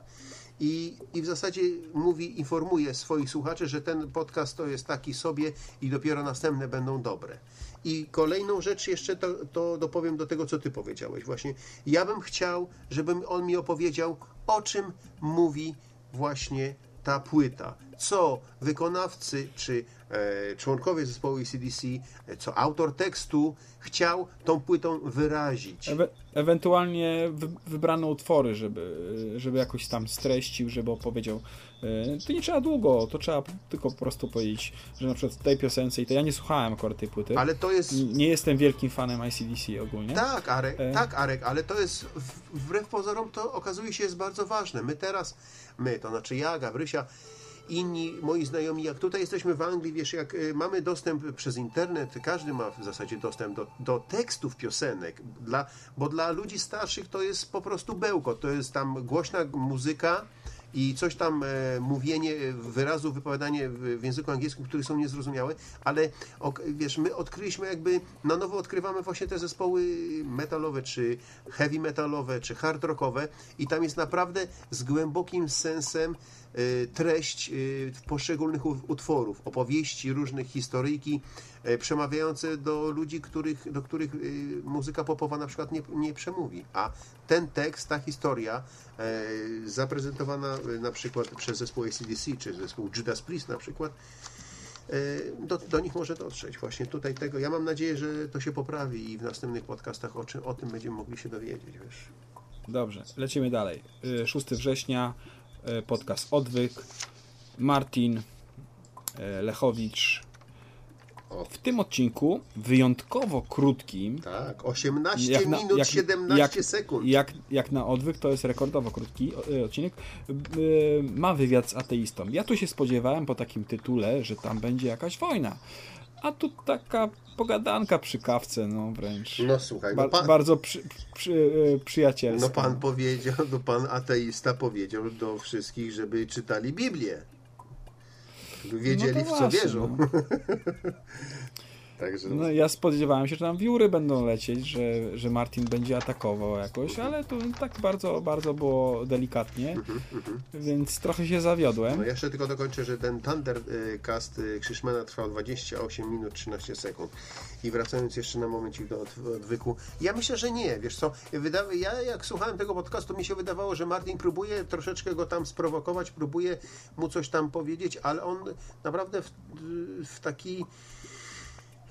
I, I w zasadzie mówi, informuje swoich słuchaczy, że ten podcast to jest taki sobie i dopiero następne będą dobre. I kolejną rzecz jeszcze to, to dopowiem do tego, co ty powiedziałeś. Właśnie ja bym chciał, żeby on mi opowiedział, o czym mówi właśnie ta płyta. Co wykonawcy czy e, członkowie zespołu ECDC, e, co autor tekstu chciał tą płytą wyrazić. Ewe ewentualnie wy wybrane utwory, żeby, żeby jakoś tam streścił, żeby opowiedział. E, to nie trzeba długo, to trzeba tylko po prostu powiedzieć, że na przykład tej piosence i to ja nie słuchałem akurat tej płyty. Ale to jest. Nie jestem wielkim fanem ICDC ogólnie. Tak, Arek, e... tak, Arek, ale to jest wbrew pozorom to okazuje się jest bardzo ważne. My teraz, my, to znaczy ja, Gabrysia, inni moi znajomi, jak tutaj jesteśmy w Anglii, wiesz, jak y, mamy dostęp przez internet, każdy ma w zasadzie dostęp do, do tekstów piosenek, dla, bo dla ludzi starszych to jest po prostu bełko, to jest tam głośna muzyka, i coś tam e, mówienie wyrazów, wypowiadanie w, w, języku angielskim, które są niezrozumiałe, ale ok, wiesz, my odkryliśmy jakby, na nowo odkrywamy właśnie te zespoły metalowe, czy heavy metalowe, czy hard rockowe i tam jest naprawdę z głębokim sensem e, treść e, poszczególnych utworów, opowieści, różnych historyjki, e, przemawiające do ludzi, których, do których muzyka popowa na przykład nie, nie przemówi. A ten tekst, ta historia zaprezentowana na przykład przez zespół ACDC, czy zespół Judas Priest na przykład, do, do nich może dotrzeć. Właśnie tutaj tego. Ja mam nadzieję, że to się poprawi i w następnych podcastach o, czym, o tym będziemy mogli się dowiedzieć. Wiesz. Dobrze, lecimy dalej. 6 września E, podcast Odwyk, Martin e, Lechowicz. W tym odcinku, wyjątkowo krótkim. Tak, 18 na, minut jak, 17 jak, sekund. Jak, jak na odwyk, to jest rekordowo krótki e, odcinek. Ma wywiad z ateistą. Ja tu się spodziewałem po takim tytule, że tam będzie jakaś wojna. A tu taka pogadanka przy kawce, no wręcz. No słuchaj, no pan, bardzo przy, przy, e, przyjacielska. No pan powiedział, no pan ateista powiedział do wszystkich, żeby czytali Biblię. Wiedzieli no w co właśnie, wierzą. Także... No, ja spodziewałem się, że tam wióry będą lecieć, że, że Martin będzie atakował jakoś, ale to tak bardzo, bardzo było delikatnie, mhm, mhm. więc trochę się zawiodłem. No jeszcze tylko dokończę, że ten Thundercast y, Krzyszmana trwał 28 minut 13 sekund. I wracając jeszcze na momencik do odwyku, ja myślę, że nie, wiesz co, ja jak słuchałem tego podcastu, mi się wydawało, że Martin próbuje troszeczkę go tam sprowokować, próbuje mu coś tam powiedzieć, ale on naprawdę w, w taki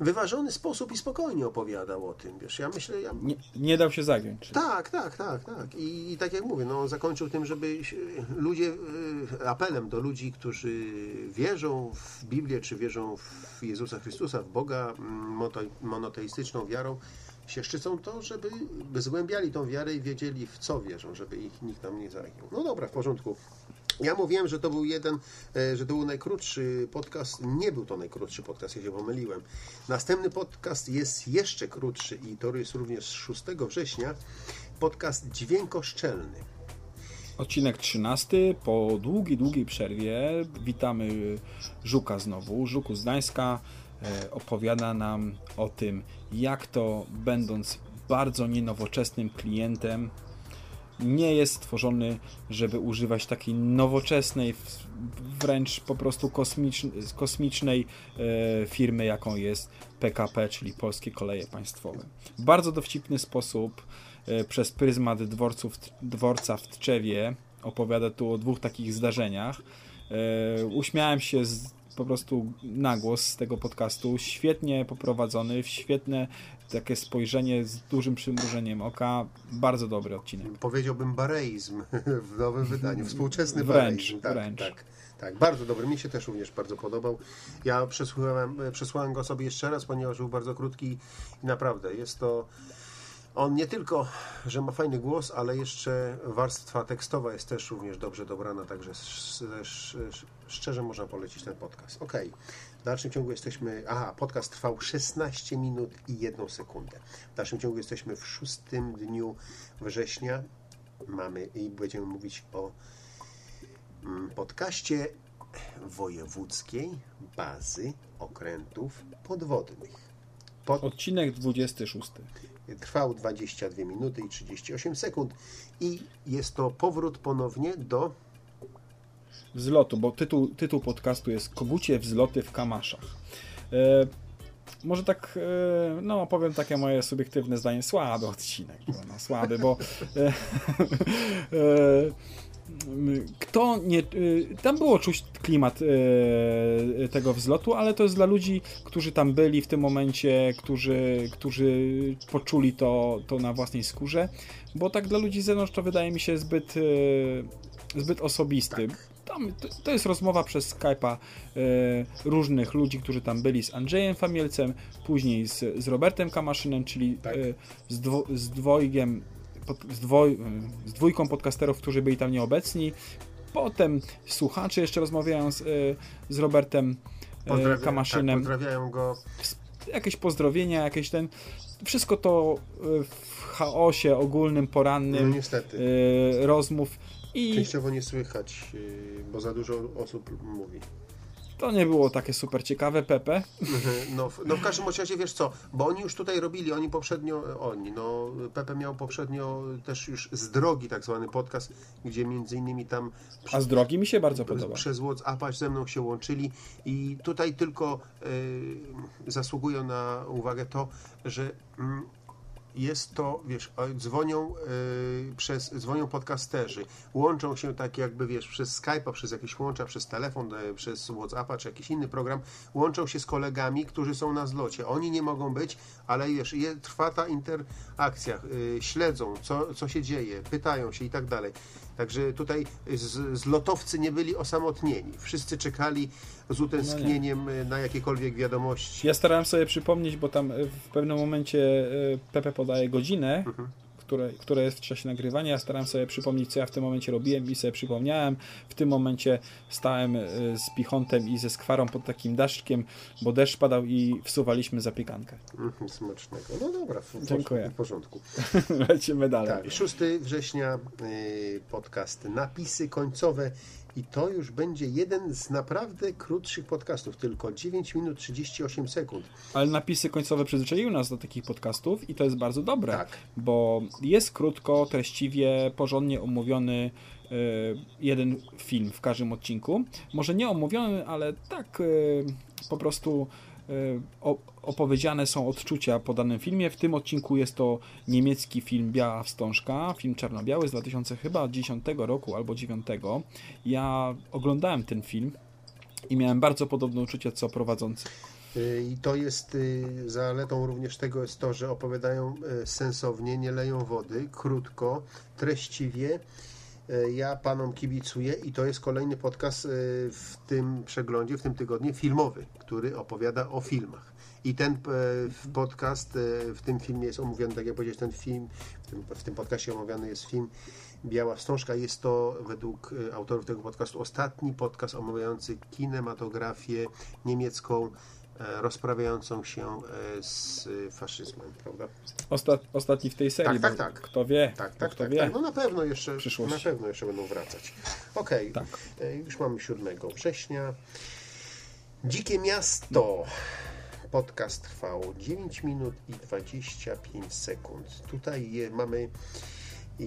wyważony sposób i spokojnie opowiadał o tym, wiesz, ja myślę... Ja... Nie, nie, dał się zagiąć. Czy... Tak, tak, tak, tak. I, I, tak jak mówię, no, zakończył tym, żeby ludzie, y, apelem do ludzi, którzy wierzą w Biblię, czy wierzą w Jezusa Chrystusa, w Boga mm, monoteistyczną wiarą, się szczycą to, żeby zgłębiali tą wiarę i wiedzieli w co wierzą, żeby ich nikt tam nie zagiął. No dobra, w porządku. Ja mówiłem, że to był jeden, e, że to był najkrótszy podcast. Nie był to najkrótszy podcast, ja się pomyliłem. Następny podcast jest jeszcze krótszy i to jest również 6 września. Podcast Dźwiękoszczelny. Odcinek 13. Po długiej, długiej przerwie witamy Żuka znowu. Żuku z Gdańska e, opowiada nam o tym, jak to będąc bardzo nienowoczesnym klientem nie jest stworzony, żeby używać takiej nowoczesnej, wręcz po prostu kosmicznej e, firmy, jaką jest PKP, czyli Polskie Koleje Państwowe. W bardzo dowcipny sposób e, przez pryzmat dworców, dworca w Tczewie opowiada tu o dwóch takich zdarzeniach. E, uśmiałem się z, po prostu na głos z tego podcastu. Świetnie poprowadzony, świetne takie spojrzenie z dużym przymrużeniem oka. Bardzo dobry odcinek. Powiedziałbym bareizm w nowym wydaniu. Współczesny wręcz, bareizm. Tak, wręcz. Tak, tak. Bardzo dobry. Mi się też również bardzo podobał. Ja przesłuchałem, przesłałem go sobie jeszcze raz, ponieważ był bardzo krótki i naprawdę jest to on nie tylko, że ma fajny głos, ale jeszcze warstwa tekstowa jest też również dobrze dobrana, także szczerze można polecić ten podcast. Ok, W dalszym ciągu jesteśmy. Aha, podcast trwał 16 minut i 1 sekundę. W dalszym ciągu jesteśmy w szóstym dniu września. Mamy i będziemy mówić o mm, podcaście wojewódzkiej bazy okrętów podwodnych. Pod, Odcinek 26. trwał 22 minuty i 38 sekund i jest to powrót ponownie do Wzlotu, bo tytuł, tytuł podcastu jest Kogucie wzloty w Kamaszach. E, może tak, e, no powiem takie moje subiektywne zdanie, słaby odcinek, no, słaby, bo e, e, kto nie. e, Tam było czuć klimat e, tego wzlotu, ale to jest dla ludzi, którzy tam byli w tym momencie, którzy, którzy poczuli to, to na własnej skórze, bo tak dla ludzi z zewnątrz to wydaje mi się zbyt, zbyt osobisty. Tam, to, to jest rozmowa przez Skype'a e, różnych ludzi, którzy tam byli z Andrzejem Famielcem, później z, z Robertem Kamaszynem, czyli Tak. e, z, dwo, z dwojgiem, pod, z, dwoj, e, z dwójką podcasterów, którzy byli tam nieobecni. Potem słuchacze jeszcze rozmawiają z, z Robertem Pozdrawia- Kamaszynem. Tak, pozdrawiają go. jakieś pozdrowienia, jakieś ten. Wszystko to w chaosie ogólnym, No porannym e, rozmów. I Częściowo nie słychać, yy, bo za dużo osób mówi. to nie było takie super ciekawe, Pepe. No, w- no w każdym razie wiesz co, bo oni już tutaj robili, oni poprzednio, oni, no Pepe miał poprzednio też już z drogi tak zwany podcast, gdzie między innymi tam A z drogi mi się bardzo podoba. przez WhatsAppa ze mną się łączyli i tutaj tylko y, zasługują na uwagę to, że mm, jest to, wiesz, dzwonią y, przez, dzwonią podcasterzy, łączą się tak jakby, wiesz, przez Skype'a, przez jakieś łącza, przez telefon, y, przez Whatsappa, czy jakiś inny program, łączą się z kolegami, którzy są na zlocie. Oni nie mogą być, ale wiesz, je, trwa ta interakcja, y, śledzą, co, co się dzieje, pytają się i tak dalej. Także tutaj z, zlotowcy nie byli osamotnieni. Wszyscy czekali z utęsknieniem y, na jakiekolwiek wiadomości. Ja starałem sobie przypomnieć, bo tam w pewnym momencie e, Pepe podaje godzinę, Mhm. Które, które jest w czasie nagrywania. Ja starałem sobie przypomnieć, co ja w tym momencie robiłem i sobie przypomniałem. W tym momencie stałem e, z pichontem i ze skwarą pod takim daszczkiem, bo deszcz padał i wsuwaliśmy zapiekankę. Mhm, Smacznego. No dobra, w, w, Dziękuję. w porządku. Lecimy dalej. Tak, 6 września y, podcast Napisy końcowe i to już będzie jeden z naprawdę krótszych podcastów, tylko 9 minut 38 sekund. Ale napisy końcowe przyzwyczaiły nas do takich podcastów i to jest bardzo dobre, Tak. bo jest krótko, treściwie, porządnie omówiony e, jeden film w każdym odcinku. Może nie omówiony, ale tak e, po prostu opowiedziane są odczucia po danym filmie. W tym odcinku jest to niemiecki film Biała Wstążka, film czarno-biały z 2010 roku albo 9. Ja oglądałem ten film i miałem bardzo podobne uczucia co prowadzący. Y, I to jest y, zaletą również tego jest to, że opowiadają y, sensownie, nie leją wody, krótko, treściwie. Y, Ja panom kibicuję i to jest kolejny podcast y, w tym przeglądzie, w tym tygodniu filmowy, który opowiada o filmach. I ten y, podcast w tym filmie jest omówiony, tak jak powiedziałeś, ten film, w tym, w tym podcastie omawiany jest film Biała Wstążka. Jest to według autorów tego podcastu ostatni podcast omawiający kinematografię niemiecką e, rozprawiającą się e, z faszyzmem, prawda? Ostat, ostatni w tej serii. Tak, tak, bo tak. Kto wie? Tak, tak, kto tak, wie. tak. No na pewno jeszcze, na pewno jeszcze będą wracać. Okej, Tak. e, już mamy 7 września. Dzikie Miasto. Podcast trwał 9 minut i 25 sekund. Tutaj mamy,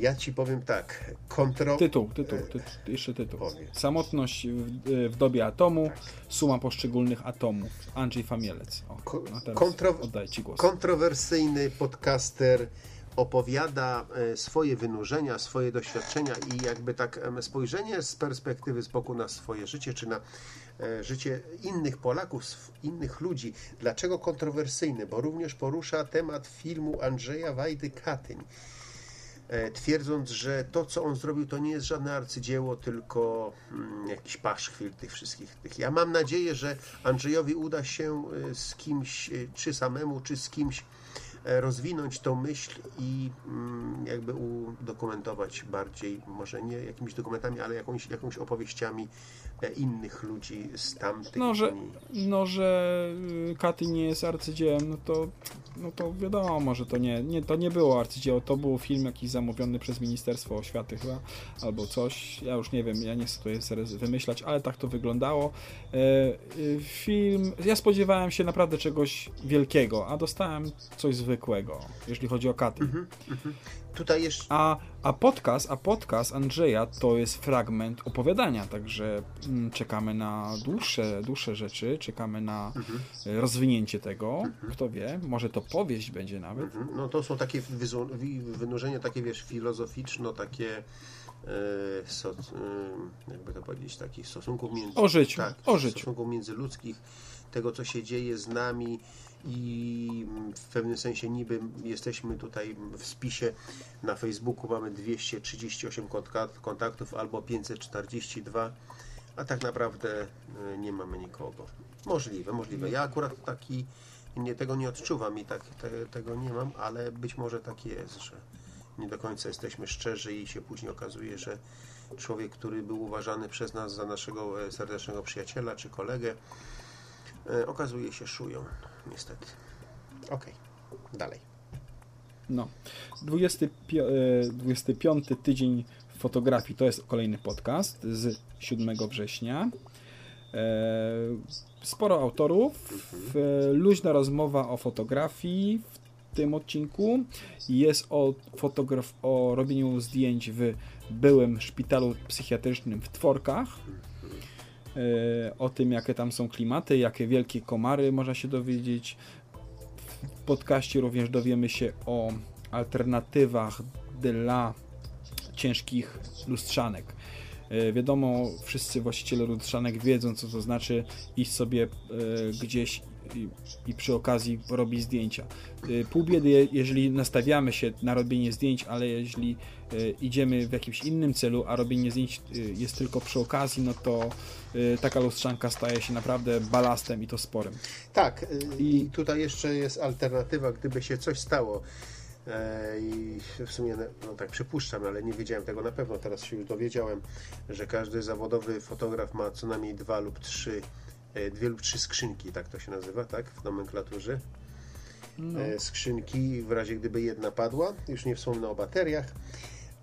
ja ci powiem tak, kontro... Tytuł, tytuł, tytuł, jeszcze tytuł. Powiedz. Samotność w, w dobie atomu, Tak. suma poszczególnych atomów. Andrzej Famielec. O, Ko- teraz kontro- oddaję Ci głos. kontrowersyjny podcaster opowiada e, swoje wynurzenia, swoje doświadczenia i jakby tak spojrzenie z perspektywy z boku na swoje życie, czy na e, życie innych Polaków, innych ludzi. Dlaczego kontrowersyjny? Bo również porusza temat filmu Andrzeja Wajdy Katyń. E, Twierdząc, że to, co on zrobił, to nie jest żadne arcydzieło, tylko mm, jakiś paszkwil tych wszystkich tych. Ja mam nadzieję, że Andrzejowi uda się e, z kimś, e, czy samemu, czy z kimś rozwinąć tą myśl i mm, jakby udokumentować bardziej, może nie jakimiś dokumentami, ale jakąś, jakąś opowieściami innych ludzi z tamtych No, że, dni. no, że y, Katy nie jest arcydziełem, no to, no to wiadomo, że to nie, nie, to nie było arcydzieło, to był film jakiś zamówiony przez Ministerstwo Oświaty chyba, albo coś, ja już nie wiem, ja nie chcę tutaj wymyślać, ale tak to wyglądało. E, y, Film, ja spodziewałem się naprawdę czegoś wielkiego, a dostałem coś zwykłego, jeśli chodzi o Katy. Tutaj jeszcze A, a podcast, a podcast Andrzeja to jest fragment opowiadania, także mm, czekamy na dłuższe, dłuższe rzeczy, czekamy na e, rozwinięcie tego. Kto wie, może to powieść będzie nawet. Mhm. No to są takie wynurzenia takie, wiesz, filozoficzno, takie e, so, e, jakby to powiedzieć, takich stosunków między... O życiu, tak, o życiu. stosunków międzyludzkich, tego, co się dzieje z nami i w pewnym sensie niby jesteśmy tutaj w spisie na Facebooku, mamy 238 kontak- kontaktów albo 542, a tak naprawdę e, nie mamy nikogo. Możliwe, możliwe. Ja akurat taki nie, tego nie odczuwam i tak, te, tego nie mam, ale być może tak jest, że nie do końca jesteśmy szczerzy i się później okazuje, że człowiek, który był uważany przez nas za naszego e, serdecznego przyjaciela czy kolegę, e, okazuje się szują, niestety. Okej, dalej. No. 25, e, 25 tydzień fotografii to jest kolejny podcast z 7 września. E, Sporo autorów, e, luźna rozmowa o fotografii w tym odcinku. Jest o fotograf, o robieniu zdjęć w byłym szpitalu psychiatrycznym w Tworkach. E, O tym, jakie tam są klimaty, jakie wielkie komary można się dowiedzieć. W podcaście również dowiemy się o alternatywach dla ciężkich lustrzanek. E, Wiadomo, wszyscy właściciele lustrzanek wiedzą, co to znaczy iść sobie e, gdzieś i, przy okazji robić zdjęcia. Pół biedy, je- jeżeli nastawiamy się na robienie zdjęć, ale jeśli idziemy w jakimś innym celu, a robienie zdjęć e, jest tylko przy okazji, no to e, taka lustrzanka staje się naprawdę balastem i to sporym. Tak, y, I- tutaj jeszcze jest alternatywa, gdyby się coś stało. E, I w sumie, no tak przypuszczam, ale nie wiedziałem tego na pewno, teraz się już dowiedziałem, że każdy zawodowy fotograf ma co najmniej dwa lub trzy, e, dwie lub trzy skrzynki, tak to się nazywa, tak, w nomenklaturze. E, Skrzynki w razie gdyby jedna padła, już nie wspomnę o bateriach.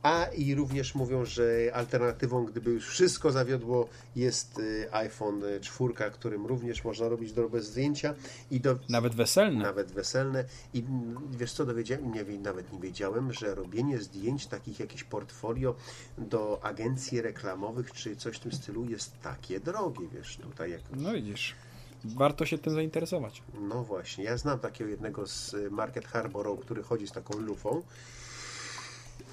A i również mówią, że alternatywą, gdyby już wszystko zawiodło, jest y, iPhone 4, którym również można robić dobre zdjęcia i do, Nawet weselne. nawet weselne. I mm, wiesz co, dowiedziałem, nie, nawet nie wiedziałem, że robienie zdjęć, takich jakieś portfolio do agencji reklamowych czy coś w tym stylu jest takie drogie, wiesz, tutaj jak No widzisz, warto się tym zainteresować. no właśnie, ja znam takiego jednego z y, Market Harborough, który chodzi z taką lufą.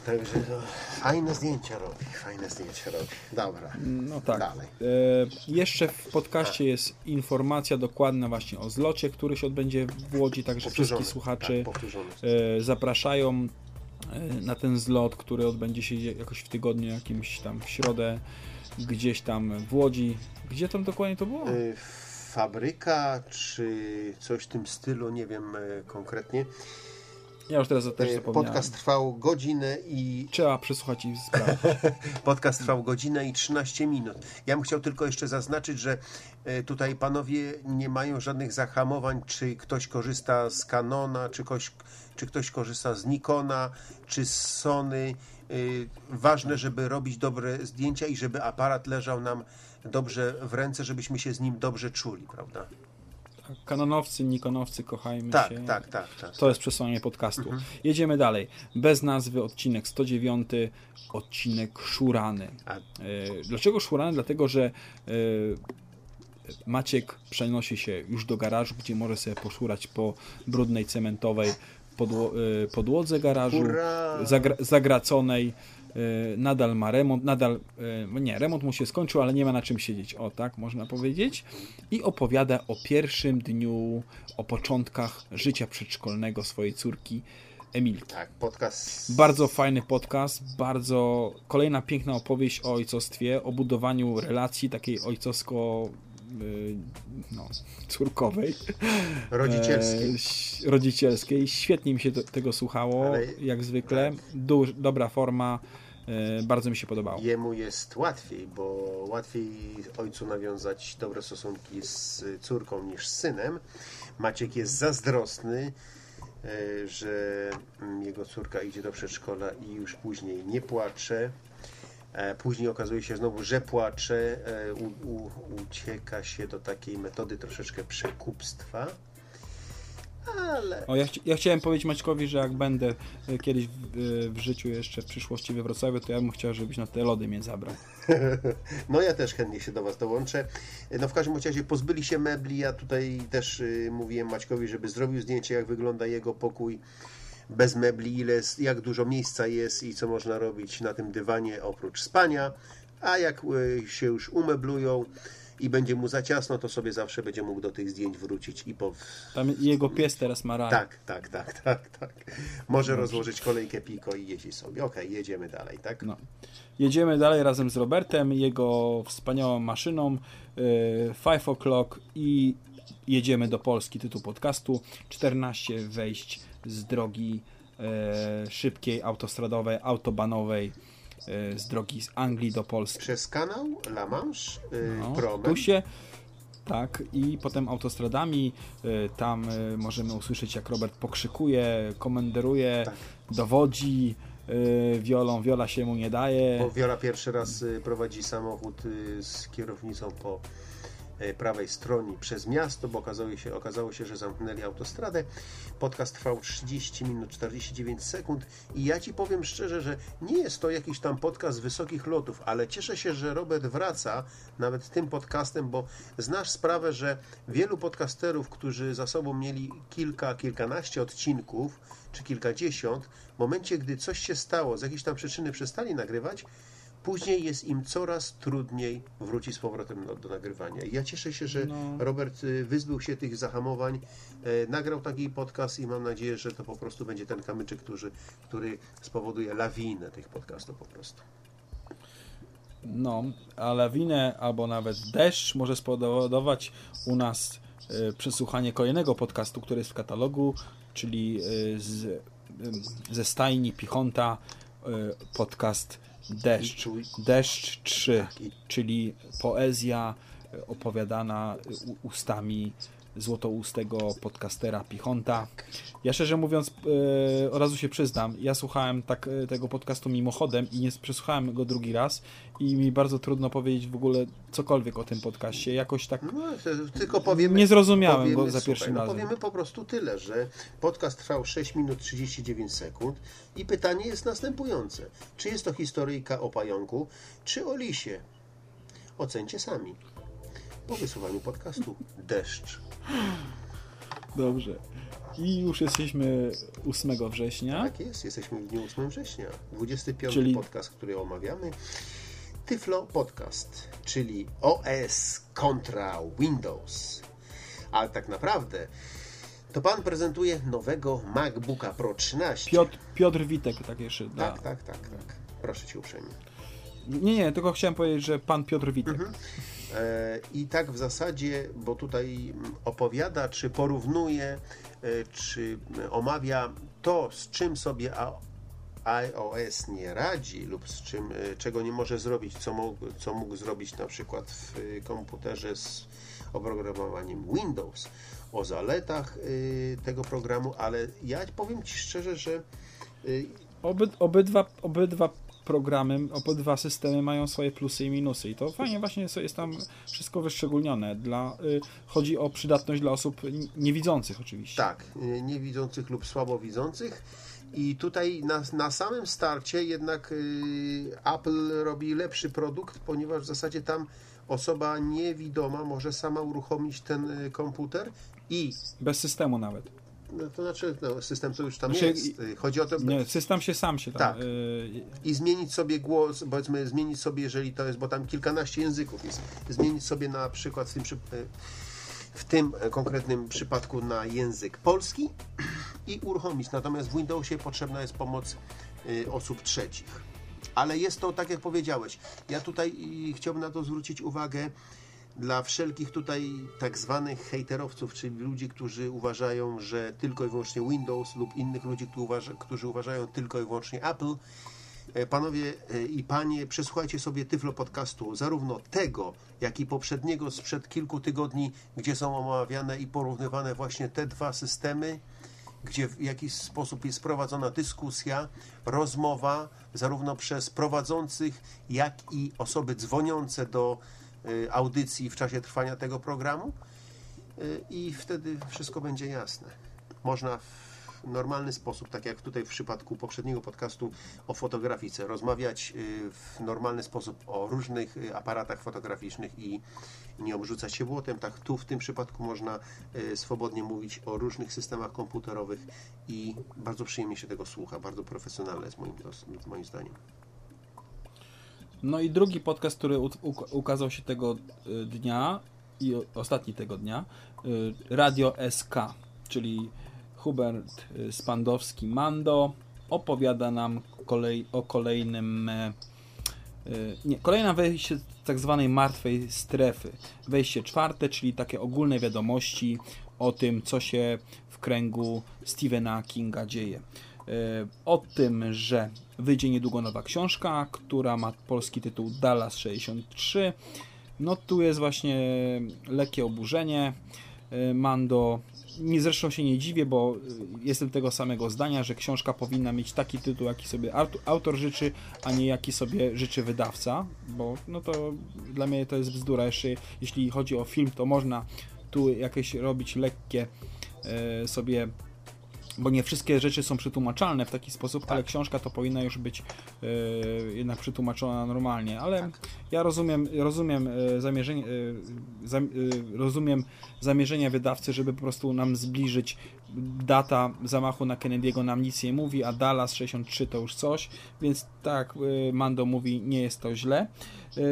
Także no, fajne zdjęcia robi, fajne zdjęcia robi. Dobra. No tak. Dalej. E, jeszcze w podcaście jest informacja dokładna właśnie o zlocie, który się odbędzie w Łodzi, także wszystkich słuchaczy Tak, e, zapraszają e, na ten zlot, który odbędzie się jakoś w tygodniu, jakimś tam w środę, gdzieś tam w Łodzi. Gdzie tam dokładnie to było? Y, Fabryka, czy coś w tym stylu, nie wiem y, konkretnie. Ja już teraz też Y, zapomniałem. Podcast trwał godzinę i Trzeba przesłuchać i sprawdzić. Podcast trwał godzinę i 13 minut. Ja bym chciał tylko jeszcze zaznaczyć, że e, tutaj panowie nie mają żadnych zahamowań, czy ktoś korzysta z Canona, czy ktoś, czy ktoś korzysta z Nikona, czy z Sony. E, Ważne, żeby robić dobre zdjęcia i żeby aparat leżał nam dobrze w ręce, żebyśmy się z nim dobrze czuli, prawda? Kanonowcy, Nikonowcy, kochajmy Tak, się. tak, tak. tak. To jest przesłanie podcastu. Jedziemy dalej. Bez nazwy, odcinek 109, odcinek Szurany. A- E, Dlaczego Szurany? Dlatego, że e, Maciek przenosi się już do garażu, gdzie może sobie poszurać po brudnej cementowej podło, e, podłodze garażu, zagra, zagraconej. E, Nadal ma remont, nadal, e, nie, remont mu się skończył, ale nie ma na czym siedzieć, o tak można powiedzieć. I opowiada o pierwszym dniu, o początkach życia przedszkolnego swojej córki Emilki. Tak, podcast. Bardzo fajny podcast, bardzo kolejna piękna opowieść o ojcostwie, o budowaniu relacji takiej ojcowsko no, córkowej. Rodzicielskiej. E, rodzicielskiej. Świetnie mi się to, tego słuchało, Ale, jak zwykle. Tak. Dobra forma. E, bardzo mi się podobało. Jemu jest łatwiej, bo łatwiej ojcu nawiązać dobre stosunki z córką niż z synem. Maciek jest zazdrosny, e, że jego córka idzie do przedszkola i już później nie płacze. E, później okazuje się znowu, że płacze, u, u, ucieka się do takiej metody troszeczkę przekupstwa ale... O, ja, ja, chciałem powiedzieć Maćkowi, że jak będę e, kiedyś w, e, w, życiu jeszcze w przyszłości we Wrocławiu, to ja bym chciał, żebyś na te lody mnie zabrał. no ja też chętnie się do Was dołączę. No w każdym razie pozbyli się mebli, ja tutaj też y, mówiłem Maćkowi, żeby zrobił zdjęcie, jak wygląda jego pokój bez mebli, ile, jak dużo miejsca jest i co można robić na tym dywanie oprócz spania. A jak y, się już umeblują, i będzie mu za ciasno, to sobie zawsze będzie mógł do tych zdjęć wrócić i po... Tam jego pies teraz ma raj. Tak, tak, tak, tak, tak. Może Dobrze. rozłożyć kolejkę piko i jeździ sobie. Okej, okay, jedziemy dalej, tak? No. Jedziemy dalej razem z Robertem, jego wspaniałą maszyną yy, Five O'Clock i jedziemy do Polski. Tytuł podcastu 14 wejść z drogi yy, szybkiej, autostradowej, autobanowej z drogi z Anglii do Polski. Przez kanał La Manche, yy, no, Tu się, tak, i potem autostradami y, tam y, możemy usłyszeć, jak Robert pokrzykuje, komenderuje, tak. dowodzi y, wiolą. Wiola się mu nie daje. Bo Wiola pierwszy raz prowadzi samochód z kierownicą po prawej stronie przez miasto, bo okazało się, okazało się, że zamknęli autostradę. Podcast trwał 30 minut 49 sekund i ja Ci powiem szczerze, że nie jest to jakiś tam podcast wysokich lotów, ale cieszę się, że Robert wraca nawet tym podcastem, bo znasz sprawę, że wielu podcasterów, którzy za sobą mieli kilka, kilkanaście odcinków, czy kilkadziesiąt, w momencie, gdy coś się stało, z jakiejś tam przyczyny przestali nagrywać, Później jest im coraz trudniej wrócić z powrotem do, do nagrywania. I ja cieszę się, że no. Robert y, wyzbył się tych zahamowań, e, nagrał taki podcast i mam nadzieję, że to po prostu będzie ten kamyczek, który, który spowoduje lawinę tych podcastów po prostu. No, a lawinę albo nawet deszcz może spowodować u nas e, przesłuchanie kolejnego podcastu, który jest w katalogu, czyli e, z, ze stajni Pichonta podcast Deszcz, Deszcz 3, tak, czyli poezja opowiadana ustami złotoustego podcastera Pichonta. Ja szczerze mówiąc, yy, od razu się przyznam, ja słuchałem tak, e, tego podcastu mimochodem i nie przesłuchałem go drugi raz i mi bardzo trudno powiedzieć w ogóle cokolwiek o tym podcaście. Jakoś tak no, tylko powiemy, nie zrozumiałem powiemy, go za pierwszym słuchaj, no, razem. Powiemy po prostu tyle, że podcast trwał 6 minut 39 sekund i pytanie jest następujące. Czy jest to historyjka o pająku, czy o lisie? Ocencie sami po wysłuchaniu podcastu Deszcz. Dobrze. I już jesteśmy 8 września. Tak jest, jesteśmy w dniu 8 września. 25 czyli... podcast, który omawiamy. Tyflo Podcast, czyli OS kontra Windows. Ale tak naprawdę to pan prezentuje nowego MacBooka Pro 13. Piotr, Piotr Witek, tak jeszcze. Tak, tak, tak, tak. Proszę cię uprzejmie. Nie, nie, tylko chciałem powiedzieć, że pan Piotr Witek. Mhm. E, I tak w zasadzie, bo tutaj opowiada, czy porównuje, e, czy omawia to, z czym sobie iOS nie radzi lub z czym, e, czego nie może zrobić, co mógł, co mógł zrobić na przykład w komputerze z oprogramowaniem Windows, o zaletach tego programu, ale ja powiem Ci szczerze, że Oby, obydwa, obydwa programy, obydwa systemy mają swoje plusy i minusy i to fajnie właśnie jest, tam wszystko wyszczególnione. Dla, y, chodzi o przydatność dla osób niewidzących oczywiście. Tak, y, niewidzących lub słabowidzących. I tutaj na, na samym starcie jednak y, Apple robi lepszy produkt, ponieważ w zasadzie tam osoba niewidoma może sama uruchomić ten y, komputer i... Bez systemu nawet no, to znaczy, no, system to już tam znaczy, jest. Chodzi o to. Nie, system się sam się tam. Tak. Y... I zmienić sobie głos, powiedzmy, zmienić sobie, jeżeli to jest, bo tam kilkanaście języków jest, zmienić sobie na przykład w tym, w tym konkretnym przypadku na język polski i uruchomić. Natomiast w Windowsie potrzebna jest pomoc y, osób trzecich. Ale jest to, tak jak powiedziałeś, ja tutaj y, chciałbym na to zwrócić uwagę dla wszelkich tutaj tak zwanych hejterowców, czyli ludzi, którzy uważają, że tylko i wyłącznie Windows lub innych ludzi, którzy, uważa, którzy uważają tylko i wyłącznie Apple. E, panowie e, i panie, przesłuchajcie sobie Tyflo Podcastu, zarówno tego, jak i poprzedniego sprzed kilku tygodni, gdzie są omawiane i porównywane właśnie te dwa systemy, gdzie w jakiś sposób jest prowadzona dyskusja, rozmowa, zarówno przez prowadzących, jak i osoby dzwoniące do audycji w czasie trwania tego programu. Y, I wtedy wszystko będzie jasne. Można w normalny sposób, tak jak tutaj w przypadku poprzedniego podcastu o fotografice, rozmawiać y, w normalny sposób o różnych y, aparatach fotograficznych i nie obrzucać się błotem. Tak tu w tym przypadku można y, swobodnie mówić o różnych systemach komputerowych i bardzo przyjemnie się tego słucha, bardzo profesjonalne z moim, moim zdaniem. No i drugi podcast, który ukazał się tego dnia i ostatni tego dnia, Radio SK, czyli Hubert y, Spandowski-Mando opowiada nam kolej, o kolejnym e, y, nie, kolejne wejście tak zwanej martwej strefy. Wejście czwarte, czyli takie ogólne wiadomości o tym, co się w kręgu Stephena Kinga dzieje. E, o tym, że wyjdzie niedługo nowa książka, która ma polski tytuł Dallas 63. No tu jest właśnie lekkie oburzenie. E, Mando nie, zresztą się nie dziwię, bo y, jestem tego samego zdania, że książka powinna mieć taki tytuł, jaki sobie autor życzy, a nie jaki sobie życzy wydawca, bo no to dla mnie to jest bzdura. Jeszcze jeśli chodzi o film, to można tu jakieś robić lekkie e, sobie bo nie wszystkie rzeczy są przetłumaczalne w taki sposób, tak. ale książka to powinna już być e, jednak przetłumaczona normalnie, ale tak. ja rozumiem, rozumiem e, zamierzenie, e, zam, rozumiem zamierzenia wydawcy, żeby po prostu nam zbliżyć data zamachu na Kennedy'ego nam nic nie mówi, a Dallas 63 to już coś, więc tak, Mando mówi, nie jest to źle.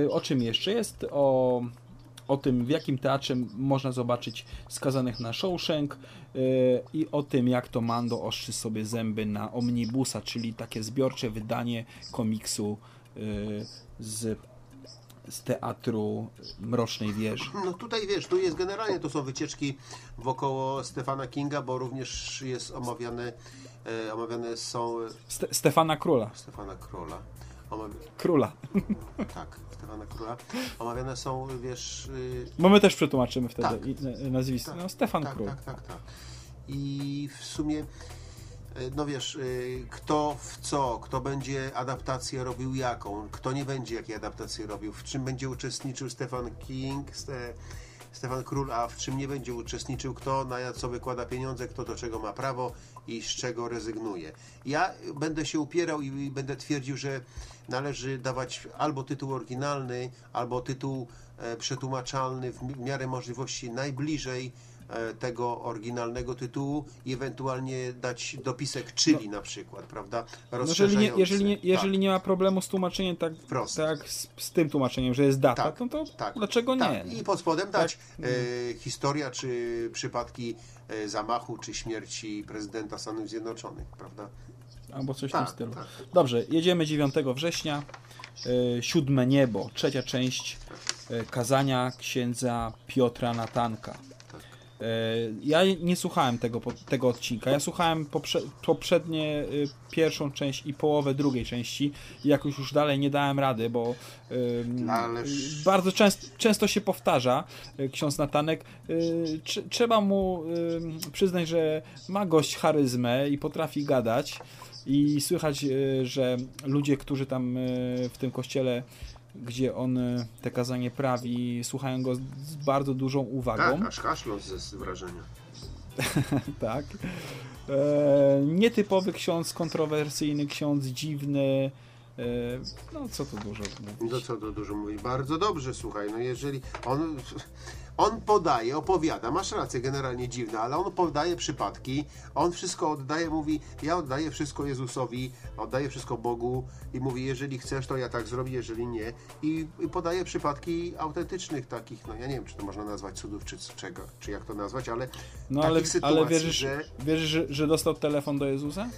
O czym jeszcze jest? O o tym, w jakim teatrze można zobaczyć skazanych na Shawshank yy, i o tym, jak to Mando oszczy sobie zęby na Omnibusa, czyli takie zbiorcze wydanie komiksu yy, z z teatru Mrocznej Wieży. No tutaj wiesz, tu jest generalnie, to są wycieczki wokoło Stefana Kinga, bo również jest omawiane, e, omawiane są... Ste Stefana Króla. Stefana Króla. Króla. Tak, Stefana Króla. Omawiane są, wiesz... Yy... Bo my też przetłumaczymy wtedy tak, nazwisko. Tak, no, Stefan tak, Król. Tak, tak, tak. I w sumie, y, no wiesz, yy, kto w co, kto będzie adaptację robił jaką, kto nie będzie jakiej adaptacji robił, w czym będzie uczestniczył Stefan King, Ste Stefan Król, a w czym nie będzie uczestniczył, kto na co wykłada pieniądze, kto do czego ma prawo i z czego rezygnuje. Ja będę się upierał i będę twierdził, że należy dawać albo tytuł oryginalny, albo tytuł e, przetłumaczalny w miarę możliwości najbliżej e, tego oryginalnego tytułu i ewentualnie dać dopisek czyli no, na przykład, prawda? No jeżeli nie, jeżeli, nie, jeżeli tak. nie ma problemu z tłumaczeniem tak, tak z, z, tym tłumaczeniem, że jest data, tak, no to tak, dlaczego tak. nie? I pod spodem dać tak. e, historia czy przypadki e, zamachu czy śmierci prezydenta Stanów Zjednoczonych, prawda? Albo coś w tym tak, stylu. Tak. Dobrze, jedziemy 9 września. E, siódme niebo, trzecia część e, kazania księdza Piotra Natanka. E, ja nie słuchałem tego, tego odcinka. Ja słuchałem poprze poprzednie pierwszą część i połowę drugiej części. I jakoś już dalej nie dałem rady, bo Ależ... bardzo często, często się powtarza ksiądz Natanek. Trzeba mu przyznać, że ma gość charyzmę i potrafi gadać i słychać, e, że ludzie, którzy tam e, w tym kościele, gdzie on e, te kazanie prawi, słuchają go z bardzo dużą uwagą. Tak, aż kaszlą z wrażenia. tak. E, nietypowy ksiądz, kontrowersyjny ksiądz, dziwny. E, no, co tu dużo mówić. No, co tu dużo mówi. Bardzo dobrze, słuchaj, no jeżeli on on podaje, opowiada, masz rację, generalnie dziwne, ale on podaje przypadki, on wszystko oddaje, mówi, ja oddaję wszystko Jezusowi, oddaję wszystko Bogu i mówi, jeżeli chcesz, to ja tak zrobię, jeżeli nie. I, i podaje przypadki autentycznych takich, no ja nie wiem, czy to można nazwać cudów, czy czego, czy jak to nazwać, ale no, takich ale, sytuacji, ale wierzysz, że... wierzysz że, że dostał telefon do Jezusa?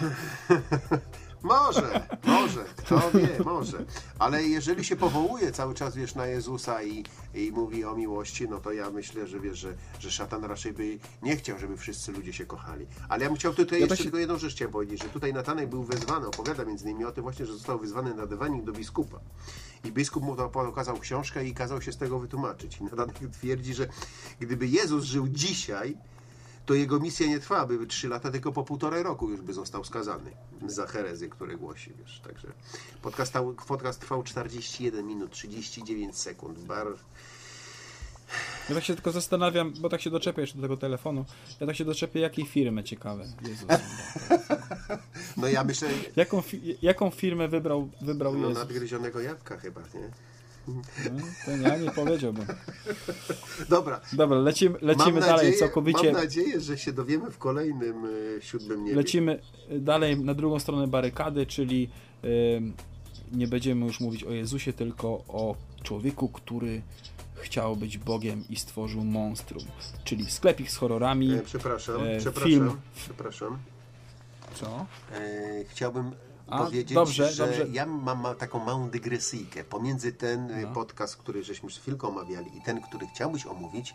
Może, może, kto wie, może. Ale jeżeli się powołuje cały czas, wiesz, na Jezusa i, i mówi o miłości, no to ja myślę, że wiesz, że, że szatan raczej by nie chciał, żeby wszyscy ludzie się kochali. Ale ja bym chciał tutaj Ja jeszcze się- tylko jedną rzecz chciałem powiedzieć, że tutaj Natanek był wezwany, opowiada między innymi o tym właśnie, że został wyzwany na dywanik do biskupa. I biskup mu to pokazał książkę i kazał się z tego wytłumaczyć. I Natanek twierdzi, że gdyby Jezus żył dzisiaj, to jego misja nie trwałaby 3 lata, tylko po półtorej roku już by został skazany za herezję, które głosi, wiesz. Także podcast, trwał- podcast trwał 41 minut 39 sekund. Bar... Ja tak się tylko zastanawiam, bo tak się doczepię jeszcze do tego telefonu. Ja tak się doczepię, jakiej firmy ciekawe. Jezus. No ja myślę, Jaką, jaką firmę wybrał, wybrał no Jezus? nadgryzionego jabłka chyba, nie? To ja nie powiedziałbym. Dobra. Dobra, lecimy, lecimy mam dalej nadzieję, całkowicie. Mam nadzieję, że się dowiemy w kolejnym e, siódmym niebie. Lecimy dalej na drugą stronę barykady, czyli ym, nie będziemy już mówić o Jezusie, tylko o człowieku, który chciał być Bogiem i stworzył monstrum, czyli sklepik z horrorami. E, przepraszam, e, przepraszam, film. przepraszam. Co? E, chciałbym A, powiedzieć, dobrze, że dobrze. ja mam, mam taką małą dygresyjkę pomiędzy ten e, No. podcast, który żeśmy przed chwilką omawiali i ten, który chciałbyś omówić.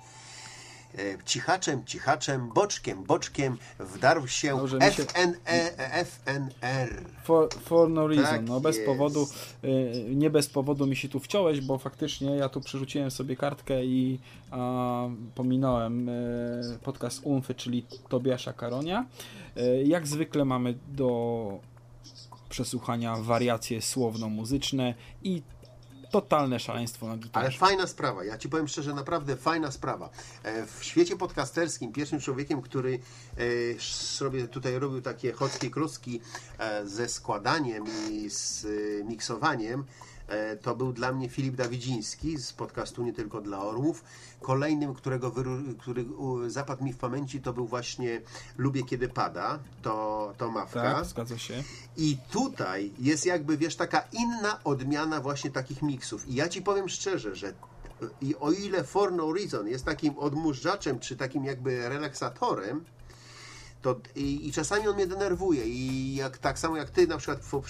E, Cichaczem, cichaczem, boczkiem, boczkiem wdarł się Dobrze, FNE, FNR. For, for no reason, Tak no bez jest. powodu, y, nie bez powodu mi się tu wciąłeś, bo faktycznie ja tu przerzuciłem sobie kartkę i a, pominąłem podcast Umfy, czyli Tobiasza Karonia. Jak zwykle mamy do przesłuchania wariacje słowno-muzyczne i totalne szaleństwo na Ale gitarze. fajna sprawa, ja ci powiem szczerze, naprawdę fajna sprawa. E, W świecie podcasterskim pierwszym człowiekiem, który e, sobie tutaj robił takie chodzkie kluski e, ze składaniem i z miksowaniem, to był dla mnie Filip Dawidziński z podcastu Nie Tylko dla Orłów. Kolejnym, którego który zapadł mi w pamięci, to był właśnie Lubię Kiedy Pada, to, to Mawka. Tak, zgadza się. I tutaj jest jakby, wiesz, taka inna odmiana właśnie takich miksów. I ja ci powiem szczerze, że i o ile For No Reason jest takim odmurzaczaczem, czy takim jakby relaksatorem, to i, i czasami on mnie denerwuje i jak, tak samo jak ty na przykład w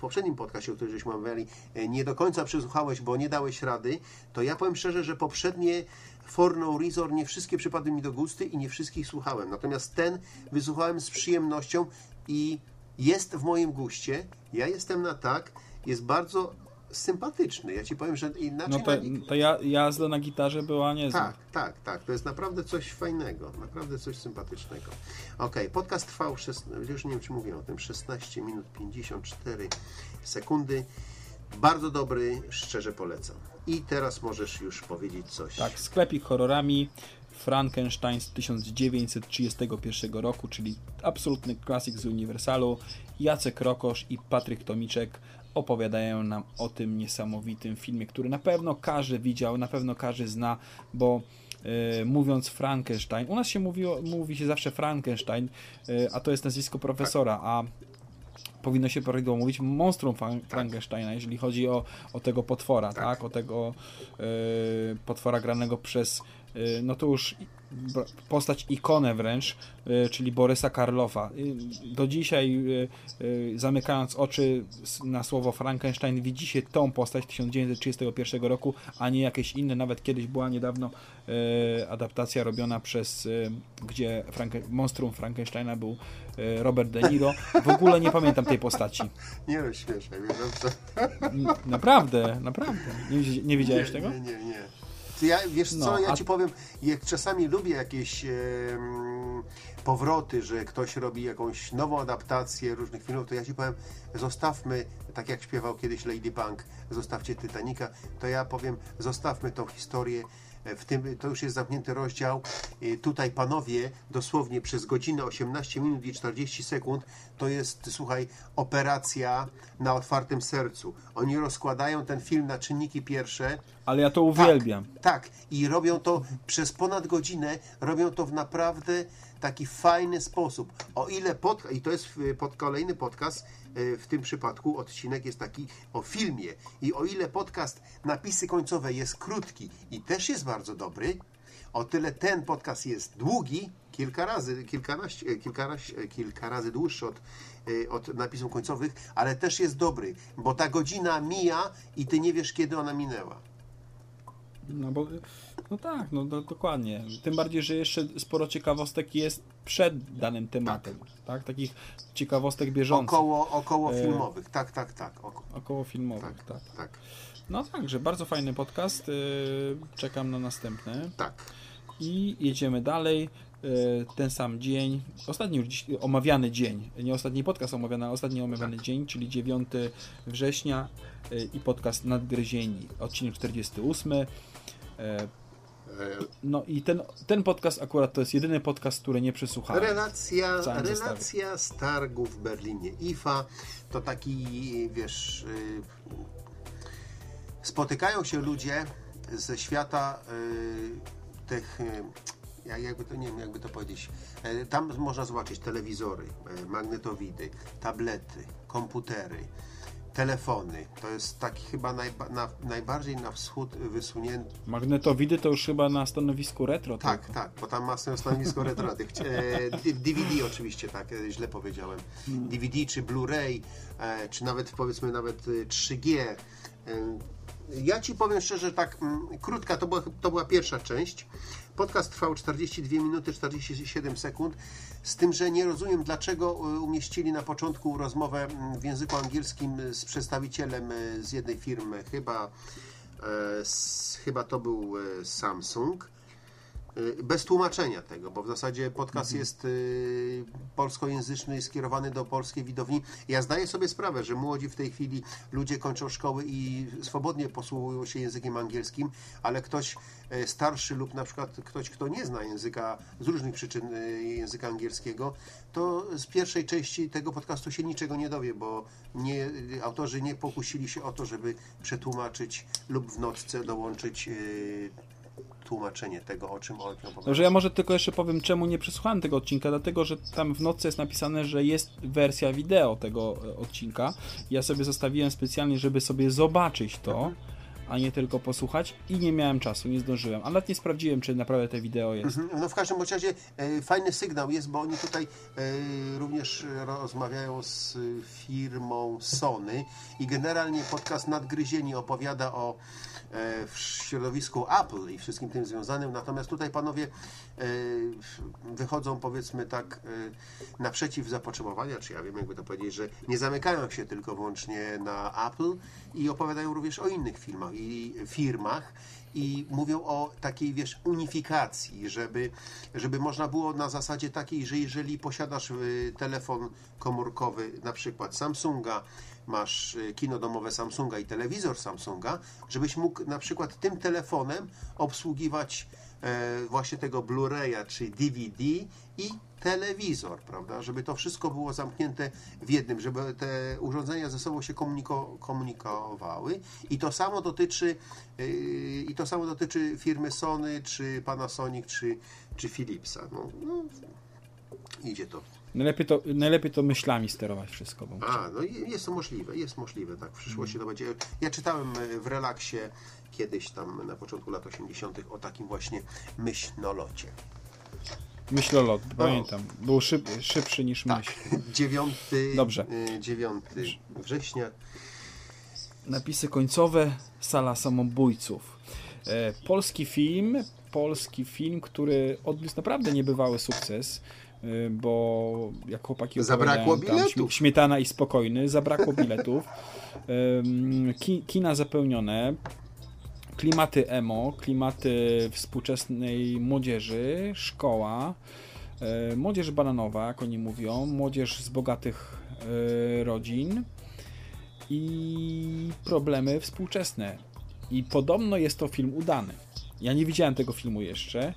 poprzednim podcastie, o którym żeśmy omawiali, e, nie do końca przesłuchałeś, bo nie dałeś rady, to ja powiem szczerze, że poprzednie For No Reason nie wszystkie przypadły mi do gusty i nie wszystkich słuchałem. Natomiast ten wysłuchałem z przyjemnością i jest w moim guście. Ja jestem na tak, jest bardzo sympatyczny. Ja ci powiem, że inaczej No to, na- to ja, jazda na gitarze była niezła. tak, tak, tak. To jest naprawdę coś fajnego, naprawdę coś sympatycznego. Ok, podcast trwał, już nie wiem czy mówiłem o tym, 16 minut 54 sekundy. Bardzo dobry, szczerze polecam. I teraz możesz już powiedzieć coś. Tak, sklepik horrorami Frankenstein z 1931 roku, czyli absolutny klasyk z Uniwersalu. Jacek Rokosz i Patryk Tomiczek opowiadają nam o tym niesamowitym filmie, który na pewno każdy widział, na pewno każdy zna, bo e, mówiąc Frankenstein, u nas się mówiło, mówi się zawsze Frankenstein, e, a to jest nazwisko profesora, a powinno się prawidłowo mówić monstrum Fran- Frankensteina, jeżeli chodzi o, o tego potwora, tak? O tego e, potwora granego przez, no to już postać ikonę wręcz, e, czyli Borysa Karlofa. E, Do dzisiaj, e, zamykając oczy na słowo Frankenstein, widzi się tą postać 1931 roku, a nie jakieś inne. Nawet kiedyś była niedawno adaptacja robiona przez, gdzie Franke, monstrum Frankensteina był Robert De Niro. W ogóle nie pamiętam tej postaci. Nie rozśmieszaj mnie, dobrze? Naprawdę, naprawdę. Nie, nie widziałeś nie, tego? Nie, nie, nie. Ja, wiesz co, No, ja a- ci powiem, jak czasami lubię jakieś powroty, że ktoś robi jakąś nową adaptację różnych filmów, to ja ci powiem, zostawmy, tak jak śpiewał kiedyś Lady Punk, zostawcie Titanica, to ja powiem, zostawmy tą historię w tym, to już jest zamknięty rozdział. Tutaj panowie dosłownie przez godzinę 18 minut i 40 sekund to jest, słuchaj, operacja na otwartym sercu. Oni rozkładają ten film na czynniki pierwsze, Ale ja to uwielbiam. tak, tak. I robią to przez ponad godzinę, robią to w naprawdę taki fajny sposób. O ile pod, i to jest y, pod kolejny podcast, w tym przypadku odcinek jest taki o filmie. I o ile podcast napisy końcowe jest krótki i też jest bardzo dobry, O tyle ten podcast jest długi, kilka razy, kilkanaście, e, kilkanaście, e, kilka razy dłuższy od, e, od napisów końcowych, ale też jest dobry, bo ta godzina mija i ty nie wiesz, kiedy ona minęła. No bo, no tak, no, no dokładnie. Tym bardziej, że jeszcze sporo ciekawostek jest przed danym tematem, tak? Takich ciekawostek bieżących. Około, około filmowych, tak, tak, tak. Oko, Około filmowych, tak, tak. tak, No także bardzo fajny podcast. yy, Czekam na następny. tak. I jedziemy dalej. Yy, Ten sam dzień, ostatni już dziś, omawiany dzień, nie ostatni podcast omawiany, ale ostatni omawiany dzień, czyli 9 września i podcast Nadgryzieni, odcinek 48. E, No i ten, ten podcast akurat to jest jedyny podcast, który nie przesłuchałem. Relacja, relacja z targu w Berlinie. IFA to taki, wiesz, y, spotykają się ludzie ze świata y, tych, y, jak- jakby to, nie wiem, jakby to powiedzieć, E, tam można zobaczyć telewizory, e, magnetowidy, tablety, komputery, telefony. To jest taki chyba najba, na, najbardziej na wschód wysunięty Magnetowidy to już chyba na stanowisku retro. tak, tylko. tak, bo tam ma stanowisko retro. Tych, e, DVD oczywiście, tak, e, źle powiedziałem. DVD czy Blu-ray, e, czy nawet powiedzmy nawet e, 3G. Ja Ci powiem szczerze, tak mm, krótka, to była, to była pierwsza część. Podcast trwał 42 minuty 47 sekund, z tym, że nie rozumiem, dlaczego e, umieścili na początku rozmowę mm, w języku angielskim z przedstawicielem e, z jednej firmy, chyba, e, chyba to był e, Samsung. Y, Bez tłumaczenia tego, bo w zasadzie podcast jest y, polskojęzyczny, skierowany do polskiej widowni. Ja zdaję sobie sprawę, że młodzi w tej chwili ludzie kończą szkoły i swobodnie posługują się językiem angielskim, ale ktoś y, starszy lub na przykład ktoś, kto nie zna języka z różnych przyczyn języka angielskiego, to z pierwszej części tego podcastu się niczego nie dowie, bo nie, autorzy nie pokusili się o to, żeby przetłumaczyć lub w notce dołączyć tłumaczenie tego, o czym on opowiada. Dobrze, ja może tylko jeszcze powiem, czemu nie przesłuchałem tego odcinka, dlatego, że tam w notce jest napisane, że jest wersja wideo tego e, odcinka. Ja sobie zostawiłem specjalnie, żeby sobie zobaczyć to, a nie tylko posłuchać i nie miałem czasu, nie zdążyłem. A nawet nie sprawdziłem, czy naprawdę te wideo jest. Mhm. No w każdym razie e, fajny sygnał jest, bo oni tutaj e, również rozmawiają z firmą Sony i generalnie podcast Nadgryzieni opowiada o w środowisku Apple i wszystkim tym związanym, natomiast tutaj panowie e, wychodzą powiedzmy tak e, naprzeciw zapotrzebowania, czy ja wiem jakby to powiedzieć, że nie zamykają się tylko wyłącznie na Apple i opowiadają również o innych filmach i firmach i mówią o takiej, wiesz, unifikacji, żeby, żeby można było na zasadzie takiej, że jeżeli posiadasz telefon komórkowy, na przykład Samsunga, masz y, kino domowe Samsunga i telewizor Samsunga, żebyś mógł na przykład tym telefonem obsługiwać e, właśnie tego Blu-raya czy DVD i telewizor, prawda? Żeby to wszystko było zamknięte w jednym, żeby te urządzenia ze sobą się komuniko komunikowały. I to samo dotyczy yy, i to samo dotyczy firmy Sony, czy Panasonic, czy, czy Philipsa. No, no, idzie to. Najlepiej to, najlepiej to myślami sterować wszystko. Bo... A, no jest to możliwe, jest możliwe, tak, w przyszłości to będzie. Ja czytałem e, w relaksie kiedyś tam na początku lat 80. o takim właśnie myślnolocie. Myślolot, pamiętam. Był szyb, szybszy niż Tak, myśl. 9, Dobrze. 9 września. Napisy końcowe, Sala Samobójców. E, polski film, polski film, który odniósł naprawdę niebywały sukces, e, bo jak chłopaki Zabrakło biletów. śmie- Śmietana i spokojny, zabrakło biletów. Ki, kina zapełnione, klimaty emo, klimaty współczesnej młodzieży, szkoła, e, młodzież bananowa, jak oni mówią, młodzież z bogatych e, rodzin i problemy współczesne. I podobno jest to film udany. Ja nie widziałem tego filmu jeszcze,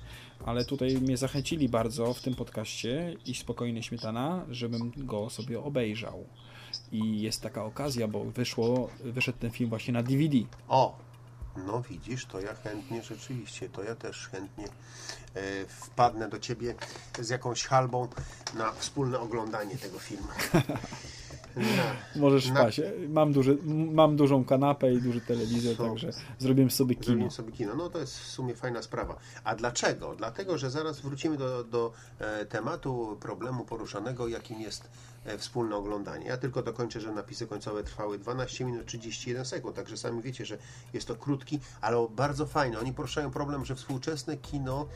ale tutaj mnie zachęcili bardzo w tym podcaście i Spokojny Śmietana, żebym go sobie obejrzał. I jest taka okazja, bo wyszło, wyszedł ten film właśnie na DVD. O, no widzisz, to ja chętnie rzeczywiście, to ja też chętnie e, wpadnę do ciebie z jakąś halbą na wspólne oglądanie tego filmu. Możesz Na- spać. Mam, duży, mam dużą kanapę i duży telewizor, No. także zrobimy sobie kino. Zrobimy sobie kino. No to jest w sumie fajna sprawa. A dlaczego? Dlatego, że zaraz wrócimy do, do e, tematu problemu poruszanego, jakim jest e, wspólne oglądanie. Ja tylko dokończę, że napisy końcowe trwały 12 minut 31 sekund, także sami wiecie, że jest to krótki, ale bardzo fajny. Oni poruszają problem, że współczesne kino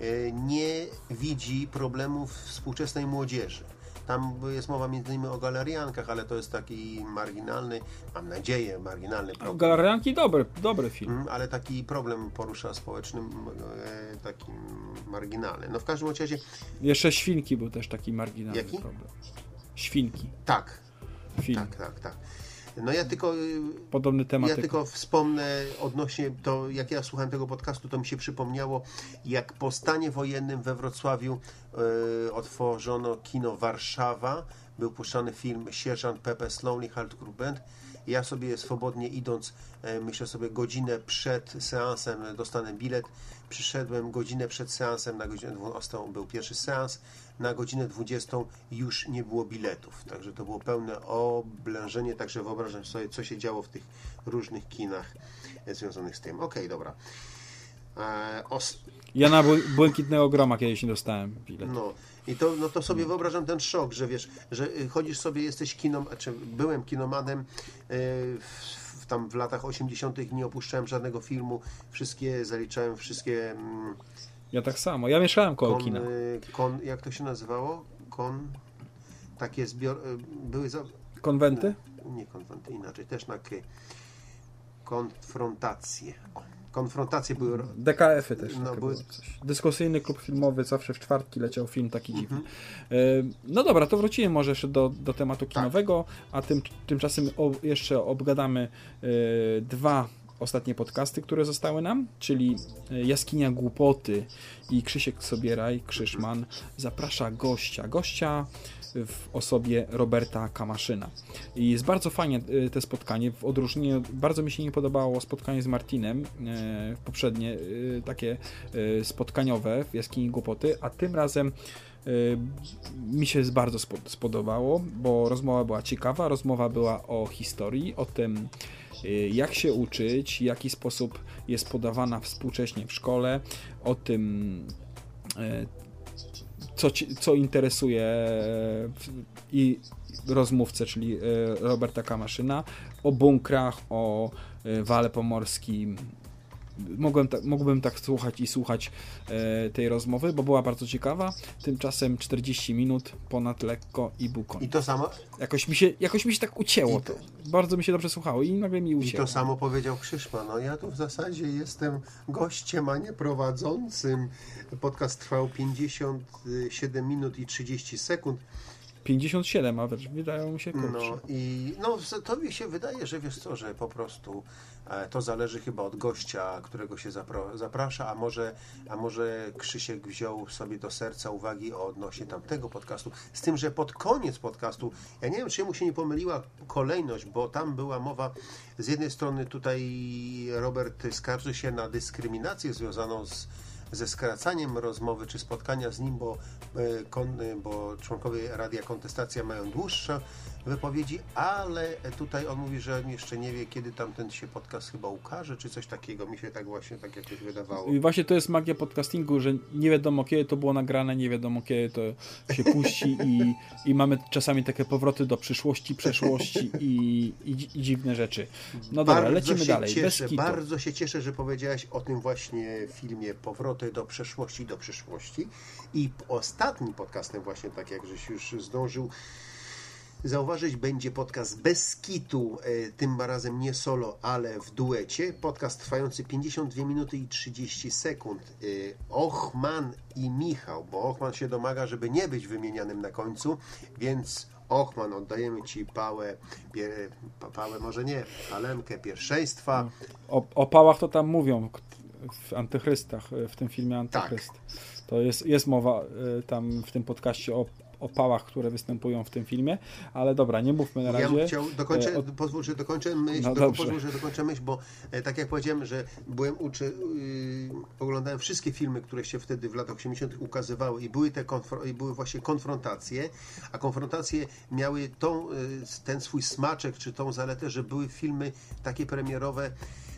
e, nie widzi problemów współczesnej młodzieży. Tam jest mowa między innymi o galeriankach, ale to jest taki marginalny, mam nadzieję, marginalny problem. Galerianki dobry, dobry film. Mm, ale taki problem porusza społecznym, e, takim marginalny. No w każdym razie, Jeszcze Świnki był też taki marginalny Jaki? problem. Świnki, tak, film. tak, tak, tak. No ja tylko, y, Podobny temat. ja tylko wspomnę odnośnie to, jak ja słuchałem tego podcastu, to mi się przypomniało, jak po stanie wojennym we Wrocławiu e, otworzono kino Warszawa, był puszczany film Sierżant Pepper's Lonely Heart Group Band. Ja sobie swobodnie idąc, e, myślę sobie godzinę przed seansem e, dostanę bilet. Przyszedłem godzinę przed seansem, na godzinę 12 był pierwszy seans, na godzinę 20 już nie było biletów. Także to było pełne oblężenie, także wyobrażam sobie, co się działo w tych różnych kinach e, związanych z tym. Okej, dobra. E, os- Ja na Bł- Błękitnego Groma kiedyś nie dostałem bilet. no i to, no to sobie wyobrażam ten szok, że wiesz, że y, chodzisz sobie, jesteś kinom, czy byłem kinomanem y, w, tam w latach 80. nie opuszczałem żadnego filmu, wszystkie zaliczałem, wszystkie mm, Ja tak samo. Ja mieszkałem koło kon, kina. y, kon, jak to się nazywało? Kon, takie zbior, były za, Konwenty? nie konwenty, inaczej, też na K. Konfrontacje. O, konfrontacje były DKF-y też. No, były-. Dyskusyjny klub filmowy, zawsze w czwartki leciał film taki Mhm. dziwny. E, No dobra, to wrócimy może jeszcze do, do tematu Tak. kinowego, a tym, tymczasem jeszcze obgadamy e, dwa ostatnie podcasty, które zostały nam, czyli e, Jaskinia Głupoty i Krzysiek Sobieraj, Krzyszman, zaprasza gościa. Gościa w osobie Roberta Kamaszyna. I jest bardzo fajnie e, te spotkanie. W odróżnieniu, bardzo mi się nie podobało spotkanie z Martinem, e, poprzednie, e, takie spotkaniowe w Jaskini Głupoty, a tym razem mi się bardzo spo- spodobało, bo rozmowa była ciekawa, rozmowa była o historii, o tym jak się uczyć, w jaki sposób jest podawana współcześnie w szkole, o tym co, ci, co interesuje e, i rozmówcę, czyli e, Roberta Kamaszyna, o bunkrach, o e, wale pomorskim. Mogłem tak, mógłbym tak słuchać i słuchać e, tej rozmowy, bo była bardzo ciekawa. Tymczasem 40 minut, ponad lekko i był I to samo, Jakoś mi się, jakoś mi się tak ucięło I to. Bardzo mi się dobrze słuchało i nagle mi I ucięło. to samo powiedział Krzyszman. No ja tu w zasadzie jestem gościem, a nie prowadzącym. Podcast trwał 57 minut i 30 sekund. 57, a wręcz wydają mi się krótsze. No i no, to mi się wydaje, że wiesz co, że po prostu to zależy chyba od gościa, którego się zaprasza, a może, a może Krzysiek wziął sobie do serca uwagi odnośnie tamtego podcastu. Z tym, że pod koniec podcastu, ja nie wiem, czy mu się nie pomyliła kolejność, bo tam była mowa, z jednej strony tutaj Robert skarży się na dyskryminację związaną z ze skracaniem rozmowy czy spotkania z nim, bo, e, e, bo członkowie Radia Kontestacja mają dłuższe wypowiedzi, ale tutaj on mówi, że on jeszcze nie wie, kiedy tamten się podcast chyba ukaże, czy coś takiego. Mi się tak właśnie tak jakoś wydawało. I właśnie to jest magia podcastingu, że nie wiadomo kiedy to było nagrane, nie wiadomo kiedy to się puści i, i mamy czasami takie powroty do przyszłości, przeszłości i, i, i dziwne rzeczy. No dobra, lecimy się dalej. Cieszę, bardzo się cieszę, że powiedziałeś o tym właśnie filmie Powroty do przeszłości, do przyszłości. I ostatnim podcastem właśnie, tak jak żeś już zdążył zauważyć, będzie podcast bez kitu, e, tym razem nie solo, ale w duecie. Podcast trwający 52 minuty i 30 sekund. E, Ochman i Michał, bo Ochman się domaga, żeby nie być wymienianym na końcu, więc Ochman, oddajemy Ci pałę, pie, pa- pałę może nie, palemkę pierwszeństwa. O, o pałach to tam mówią w Antychrystach, w tym filmie Antychryst. To jest, jest mowa y, tam w tym podcaście o, opałach, które występują w tym filmie, ale dobra, nie mówmy na razie. Ja bym chciał, dokończę, e, pozwól, że dokończę myśl, No do, pozwól, że dokończę myśl, bo e, tak jak powiedziałem, że byłem uczy, yy, oglądałem wszystkie filmy, które się wtedy w latach 80. ukazywały i były te i były właśnie konfrontacje, a konfrontacje miały tą, y, ten swój smaczek, czy tą zaletę, że były filmy takie premierowe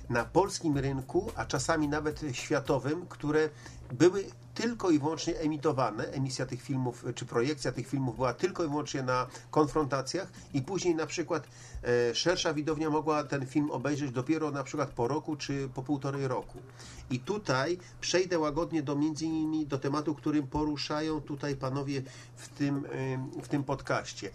na polskim rynku, a czasami nawet światowym, które były tylko i wyłącznie emitowane. Emisja tych filmów, czy projekcja tych filmów była tylko i wyłącznie na konfrontacjach i później na przykład e, szersza widownia mogła ten film obejrzeć dopiero na przykład po roku, czy po półtorej roku. I tutaj przejdę łagodnie do między innymi do tematu, którym poruszają tutaj panowie w tym, e, w tym podcaście.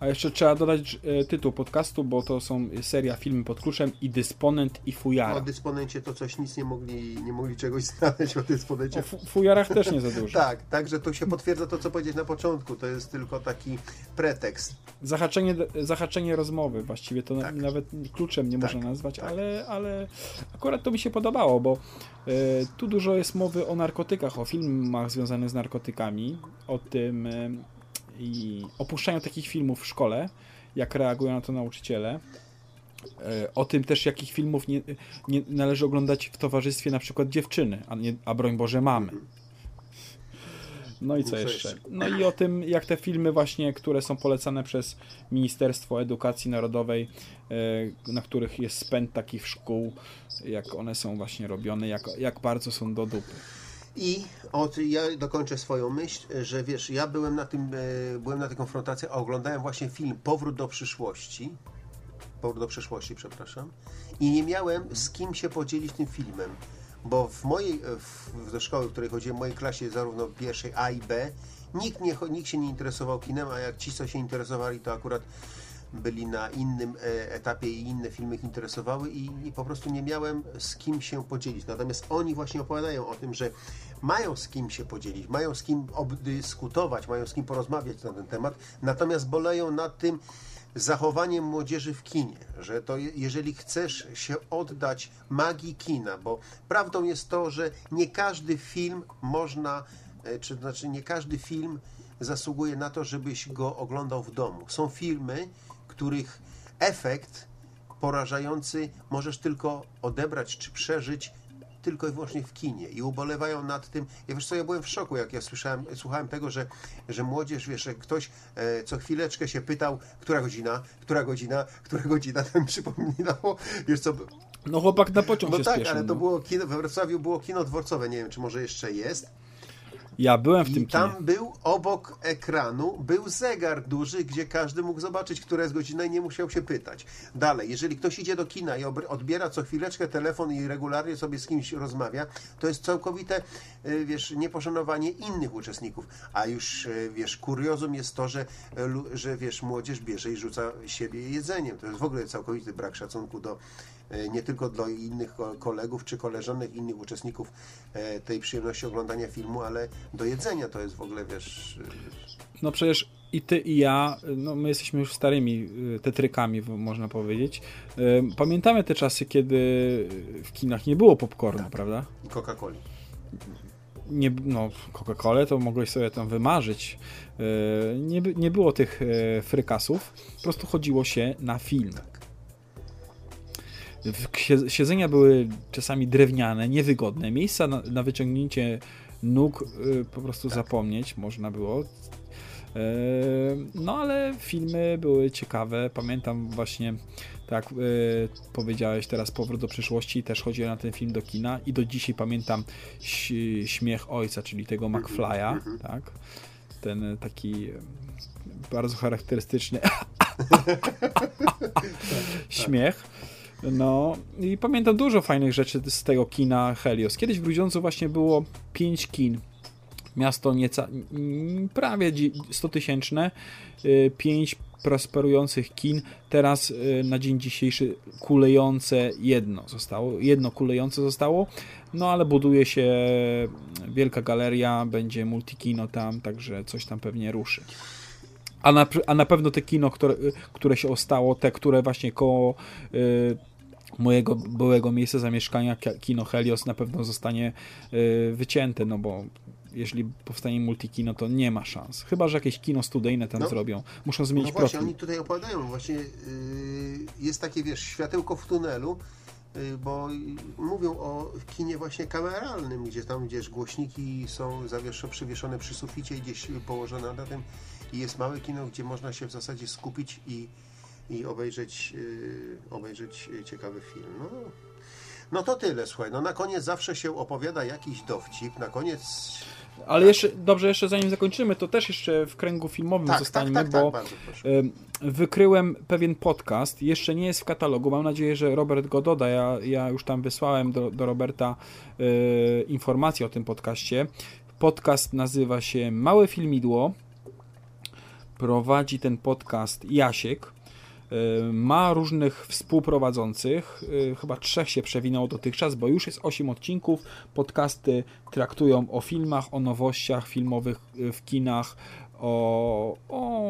A jeszcze trzeba dodać e, tytuł podcastu, bo to są seria filmy pod kluczem i dysponent i O fujara. dysponencie to coś nic nie mogli, nie mogli czegoś znaleźć o dysponencie. O fu- fujarach też nie za dużo. Tak, także to się potwierdza to, co powiedzieć na początku. To jest tylko taki pretekst. Zahaczenie, zahaczenie rozmowy właściwie to Tak. nawet kluczem nie można Tak, nazwać, tak. ale, ale akurat to mi się podobało, bo tu dużo jest mowy o narkotykach, o filmach związanych z narkotykami, o tym e, i opuszczaniu takich filmów w szkole, jak reagują na to nauczyciele. E, O tym też, jakich filmów nie, nie należy oglądać w towarzystwie na przykład dziewczyny, a, nie, a broń Boże mamy. No i co jeszcze? No i o tym, jak te filmy właśnie, które są polecane przez Ministerstwo Edukacji Narodowej, e, na których jest spęd takich szkół, jak one są właśnie robione, jak, jak bardzo są do dupy. I od, ja dokończę swoją myśl, że wiesz, ja byłem na tym, e, byłem na tej konfrontacji, a oglądałem właśnie film Powrót do przyszłości. Powrót do przeszłości, przepraszam. I nie miałem z kim się podzielić tym filmem. Bo w mojej, e, w, do szkoły, w której chodziłem, w mojej klasie zarówno pierwszej A i B, nikt, nie, nikt się nie interesował kinem, a jak ci, co się interesowali, to akurat byli na innym e, etapie i inne filmy ich interesowały i, i po prostu nie miałem z kim się podzielić. Natomiast oni właśnie opowiadają o tym, że mają z kim się podzielić, mają z kim obdyskutować, mają z kim porozmawiać na ten temat, natomiast boleją nad tym zachowaniem młodzieży w kinie, że to je- jeżeli chcesz się oddać magii kina, bo prawdą jest to, że nie każdy film można, e, czy znaczy nie każdy film zasługuje na to, żebyś go oglądał w domu. Są filmy, których efekt porażający możesz tylko odebrać czy przeżyć tylko i wyłącznie w kinie i ubolewają nad tym. Ja wiesz co, ja byłem w szoku, jak ja słyszałem, słuchałem tego, że, że młodzież, wiesz, że ktoś e, co chwileczkę się pytał, która godzina, która godzina, która godzina, to mi przypominało, wiesz co, No chłopak na pociąg no tak, spieszył. ale to no. było kino, we Wrocławiu było kino dworcowe, nie wiem, czy może jeszcze jest. Ja byłem w tym I kinie. tam był obok ekranu był zegar duży, gdzie każdy mógł zobaczyć, która jest godzina i nie musiał się pytać. Dalej, jeżeli ktoś idzie do kina i odbiera co chwileczkę telefon i regularnie sobie z kimś rozmawia, to jest całkowite, y, wiesz, nieposzanowanie innych uczestników. A już, y, wiesz, kuriozum jest to, że, że wiesz, młodzież bierze i rzuca siebie jedzeniem. To jest w ogóle całkowity brak szacunku do nie tylko do innych ko- kolegów czy koleżanek, innych uczestników e, tej przyjemności oglądania filmu, ale do jedzenia to jest w ogóle, wiesz, y, No przecież i ty i ja, no my jesteśmy już starymi tetrykami, można powiedzieć. Pamiętamy te czasy, kiedy w kinach nie było popcornu, Tak. prawda? i Coca-Coli. Nie, no, Coca-Colę to mogłeś sobie tam wymarzyć. Nie, nie było tych frykasów, po prostu chodziło się na film. Siedzenia były czasami drewniane, niewygodne. Miejsca na, na wyciągnięcie nóg y, po prostu zapomnieć można było. E, No ale filmy były ciekawe. Pamiętam właśnie, tak e, powiedziałeś teraz Powrót do przyszłości. Też chodziłem na ten film do kina i do dzisiaj pamiętam śmiech ojca, czyli tego McFly'a, tak? Ten taki bardzo charakterystyczny śmiech. No i pamiętam dużo fajnych rzeczy z tego kina Helios. Kiedyś w Grudziądzu właśnie było 5 kin. Miasto nieca, prawie 100 tysięczne, 5 prosperujących kin. Teraz y, na dzień dzisiejszy kulejące jedno zostało, jedno kulejące zostało, no ale buduje się wielka galeria, będzie multikino tam, także coś tam pewnie ruszy. A na, a na pewno te kino, które, które się ostało, te, które właśnie koło y, mojego byłego miejsca zamieszkania, ki- kino Helios, na pewno zostanie y, wycięte, no bo jeśli powstanie multikino, to nie ma szans. Chyba, że jakieś kino studyjne tam No. zrobią. Muszą zmienić No właśnie, profil. oni tutaj opowiadają, właśnie yy, jest takie, wiesz, światełko w tunelu, yy, bo mówią o kinie właśnie kameralnym, gdzie tam, gdzieś głośniki są zawiesz- przywieszone przy suficie gdzieś położone na tym i jest małe kino, gdzie można się w zasadzie skupić i, i obejrzeć, yy, obejrzeć ciekawy film. No, no to tyle, słuchaj, no na koniec zawsze się opowiada jakiś dowcip, na koniec... Ale jeszcze, dobrze, jeszcze zanim zakończymy, to też jeszcze w kręgu filmowym Tak, zostańmy, tak, tak, bo tak, Wykryłem pewien podcast, jeszcze nie jest w katalogu. Mam nadzieję, że Robert go doda. Ja, ja już tam wysłałem do, do Roberta y, informację o tym podcaście. Podcast nazywa się Małe Filmidło. Prowadzi ten podcast Jasiek. Y, Ma różnych współprowadzących, y, chyba trzech się przewinęło dotychczas, bo już jest 8 odcinków. Podcasty traktują o filmach, o nowościach filmowych y, w kinach, o, o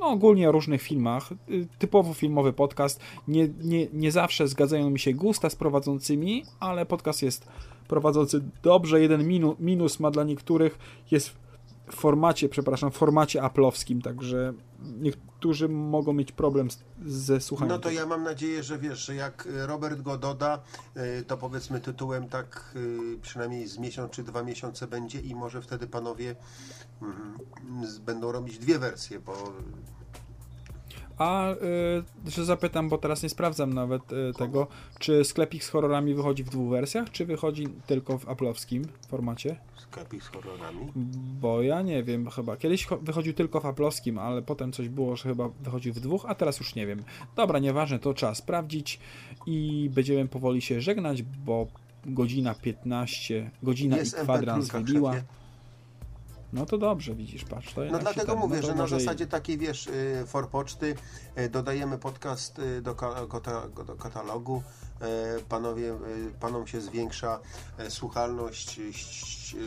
no, ogólnie o różnych filmach. Typowo filmowy podcast. Nie, nie, nie zawsze zgadzają mi się gusta z prowadzącymi, ale podcast jest prowadzący dobrze. Jeden minu, minus ma dla niektórych, jest formacie, przepraszam, w formacie aplowskim, także niektórzy mogą mieć problem z, ze słuchaniem. No to ja mam nadzieję, że wiesz, że jak y, Robert go doda, y, to powiedzmy tytułem tak y, przynajmniej z miesiąc czy dwa miesiące będzie i może wtedy panowie z- będą robić dwie wersje, bo A, y, że zapytam, bo teraz nie sprawdzam nawet y, tego, czy sklepik z horrorami wychodzi w dwóch wersjach, czy wychodzi tylko w aplowskim formacie? sklepik z horrorami. Bo ja nie wiem, chyba. Kiedyś cho- wychodził tylko w aplowskim, ale potem coś było, że chyba wychodził w dwóch, a teraz już nie wiem. Dobra, nieważne, to trzeba sprawdzić i będziemy powoli się żegnać, bo godzina 15, godzina Jest i kwadrans MP3 wybiła. No to dobrze, widzisz, patrz. No dlatego ten- mówię, no że na może i- zasadzie takiej, wiesz, y, forpoczty y, dodajemy podcast y, do, katalogu. Panowie, panom się zwiększa słuchalność,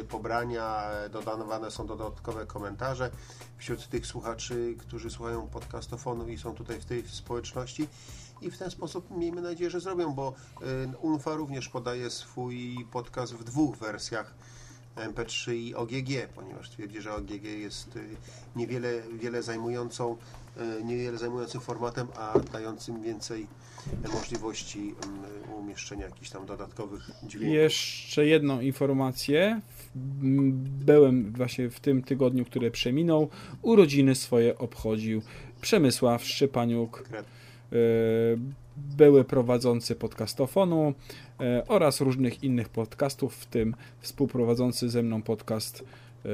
pobrania, dodawane są dodatkowe komentarze wśród tych słuchaczy, którzy słuchają podcastofonu i są tutaj w tej społeczności. I w ten sposób miejmy nadzieję, że zrobią, bo UNFA również podaje swój podcast w dwóch wersjach. MP3 i OGG, ponieważ twierdzi, że OGG jest y, niewiele wiele zajmującą, y, niewiele zajmującym formatem, a dającym więcej możliwości y, umieszczenia jakichś tam dodatkowych dźwięków. Jeszcze jedną informację. Byłem właśnie w tym tygodniu, który przeminął. Urodziny swoje obchodził Przemysław Szczypaniuk, Kret- były prowadzący podcastofonu e, oraz różnych innych podcastów, w tym współprowadzący ze mną podcast e,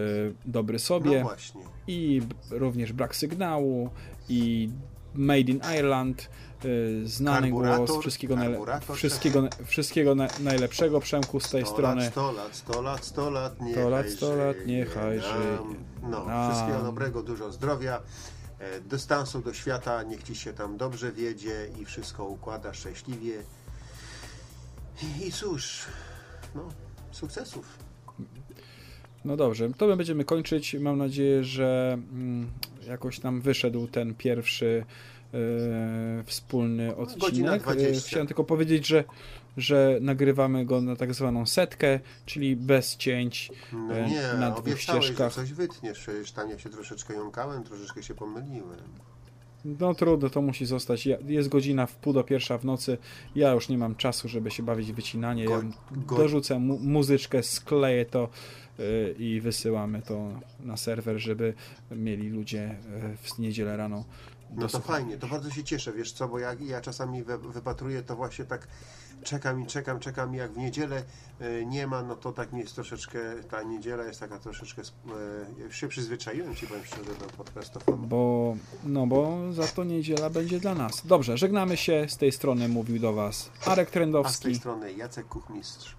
Dobry No Sobie właśnie. i również Brak Sygnału i Made in Ireland, y, znany głos, wszystkiego, najle- wszystkiego, wszystkiego na, najlepszego Przemku z tej 100 strony. lat, 100 lat, 100 lat, 100 lat, niechaj 100 lat, 100 lat, żyje. niechaj żyje. No, wszystkiego dobrego, dużo zdrowia, e, dystansu do świata, niech Ci się tam dobrze wiedzie i wszystko układa szczęśliwie. I, cóż, no, sukcesów. No dobrze, to my będziemy kończyć. Mam nadzieję, że mm, jakoś nam wyszedł ten pierwszy e, wspólny odcinek. E, 20. Chciałem tylko powiedzieć, że, że nagrywamy go na tak zwaną setkę, czyli bez cięć No e, nie, na dwóch ścieżkach. coś wytniesz, przecież tam ja się troszeczkę jąkałem, troszeczkę się pomyliłem. No trudno, to musi zostać. Jest godzina w pół do pierwsza w nocy. Ja już nie mam czasu, żeby się bawić wycinanie. Ja Go- go- dorzucę mu muzyczkę, skleję to y, i wysyłamy to na serwer, żeby mieli ludzie y, w niedzielę rano No do to fajnie, to bardzo się cieszę, wiesz co, bo ja, ja czasami wy, wypatruję to właśnie tak, czekam i czekam, czekam i jak w niedzielę e, nie ma, no to tak mi jest troszeczkę, ta niedziela jest taka troszeczkę, e, już się przyzwyczaiłem, ci powiem szczerze, do podcastofonu. Bo, no bo za to niedziela będzie dla nas. Dobrze, żegnamy się. Z tej strony mówił do Was Arek A z tej Trendowski. strony Jacek Kuchmistrz.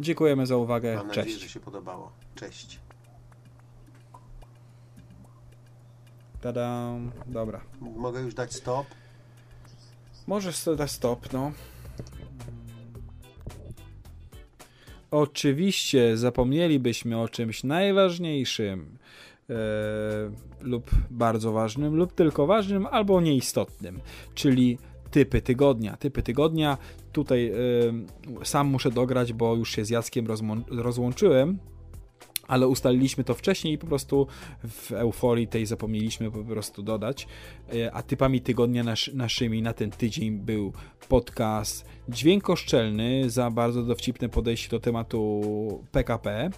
Dziękujemy za uwagę. Mam nadzieję, że się podobało. Cześć. Tada. Dobra. Mogę już dać stop? Możesz sobie dać stop, no. Oczywiście zapomnielibyśmy o czymś najważniejszym e, lub bardzo ważnym, lub tylko ważnym, albo nieistotnym, czyli typy tygodnia. Typy tygodnia. Tutaj e, sam muszę dograć, bo już się z Jackiem rozłączyłem. Ale ustaliliśmy to wcześniej i po prostu w euforii tej zapomnieliśmy po prostu dodać. E, a typami tygodnia nasz, naszymi na ten tydzień był podcast dźwiękoszczelny za bardzo dowcipne podejście do tematu PKP.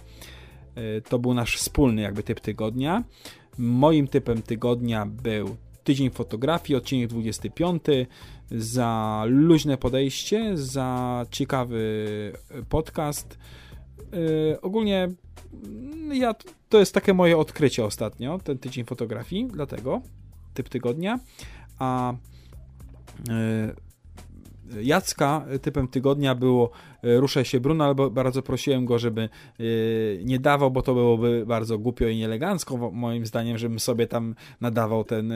E, to był nasz wspólny jakby typ tygodnia. Moim typem tygodnia był tydzień fotografii, odcinek 25, za luźne podejście, za ciekawy podcast. Yy, ogólnie ja, to jest takie moje odkrycie ostatnio, ten tydzień fotografii, dlatego typ tygodnia. A yy, Jacka typem tygodnia było Ruszaj się Bruno, ale bardzo prosiłem go, żeby yy, nie dawał, bo to byłoby bardzo głupio i nieelegancko, moim zdaniem, żebym sobie tam nadawał ten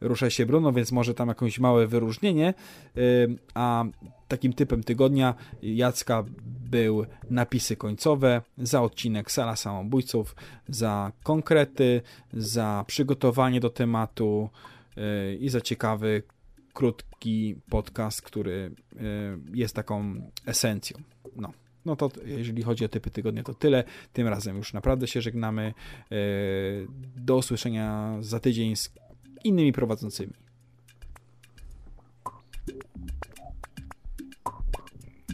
Ruszaj się Bruno, więc może tam jakieś małe wyróżnienie. A takim typem tygodnia Jacka był napisy końcowe, za odcinek Sala Samobójców, za konkrety, za przygotowanie do tematu i za ciekawy, krótki podcast, który e, jest taką esencją. No. No to jeżeli chodzi o typy tygodnia, to tyle. Tym razem już naprawdę się żegnamy. E, do usłyszenia za tydzień z innymi prowadzącymi.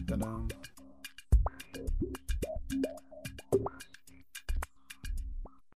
Ta-da.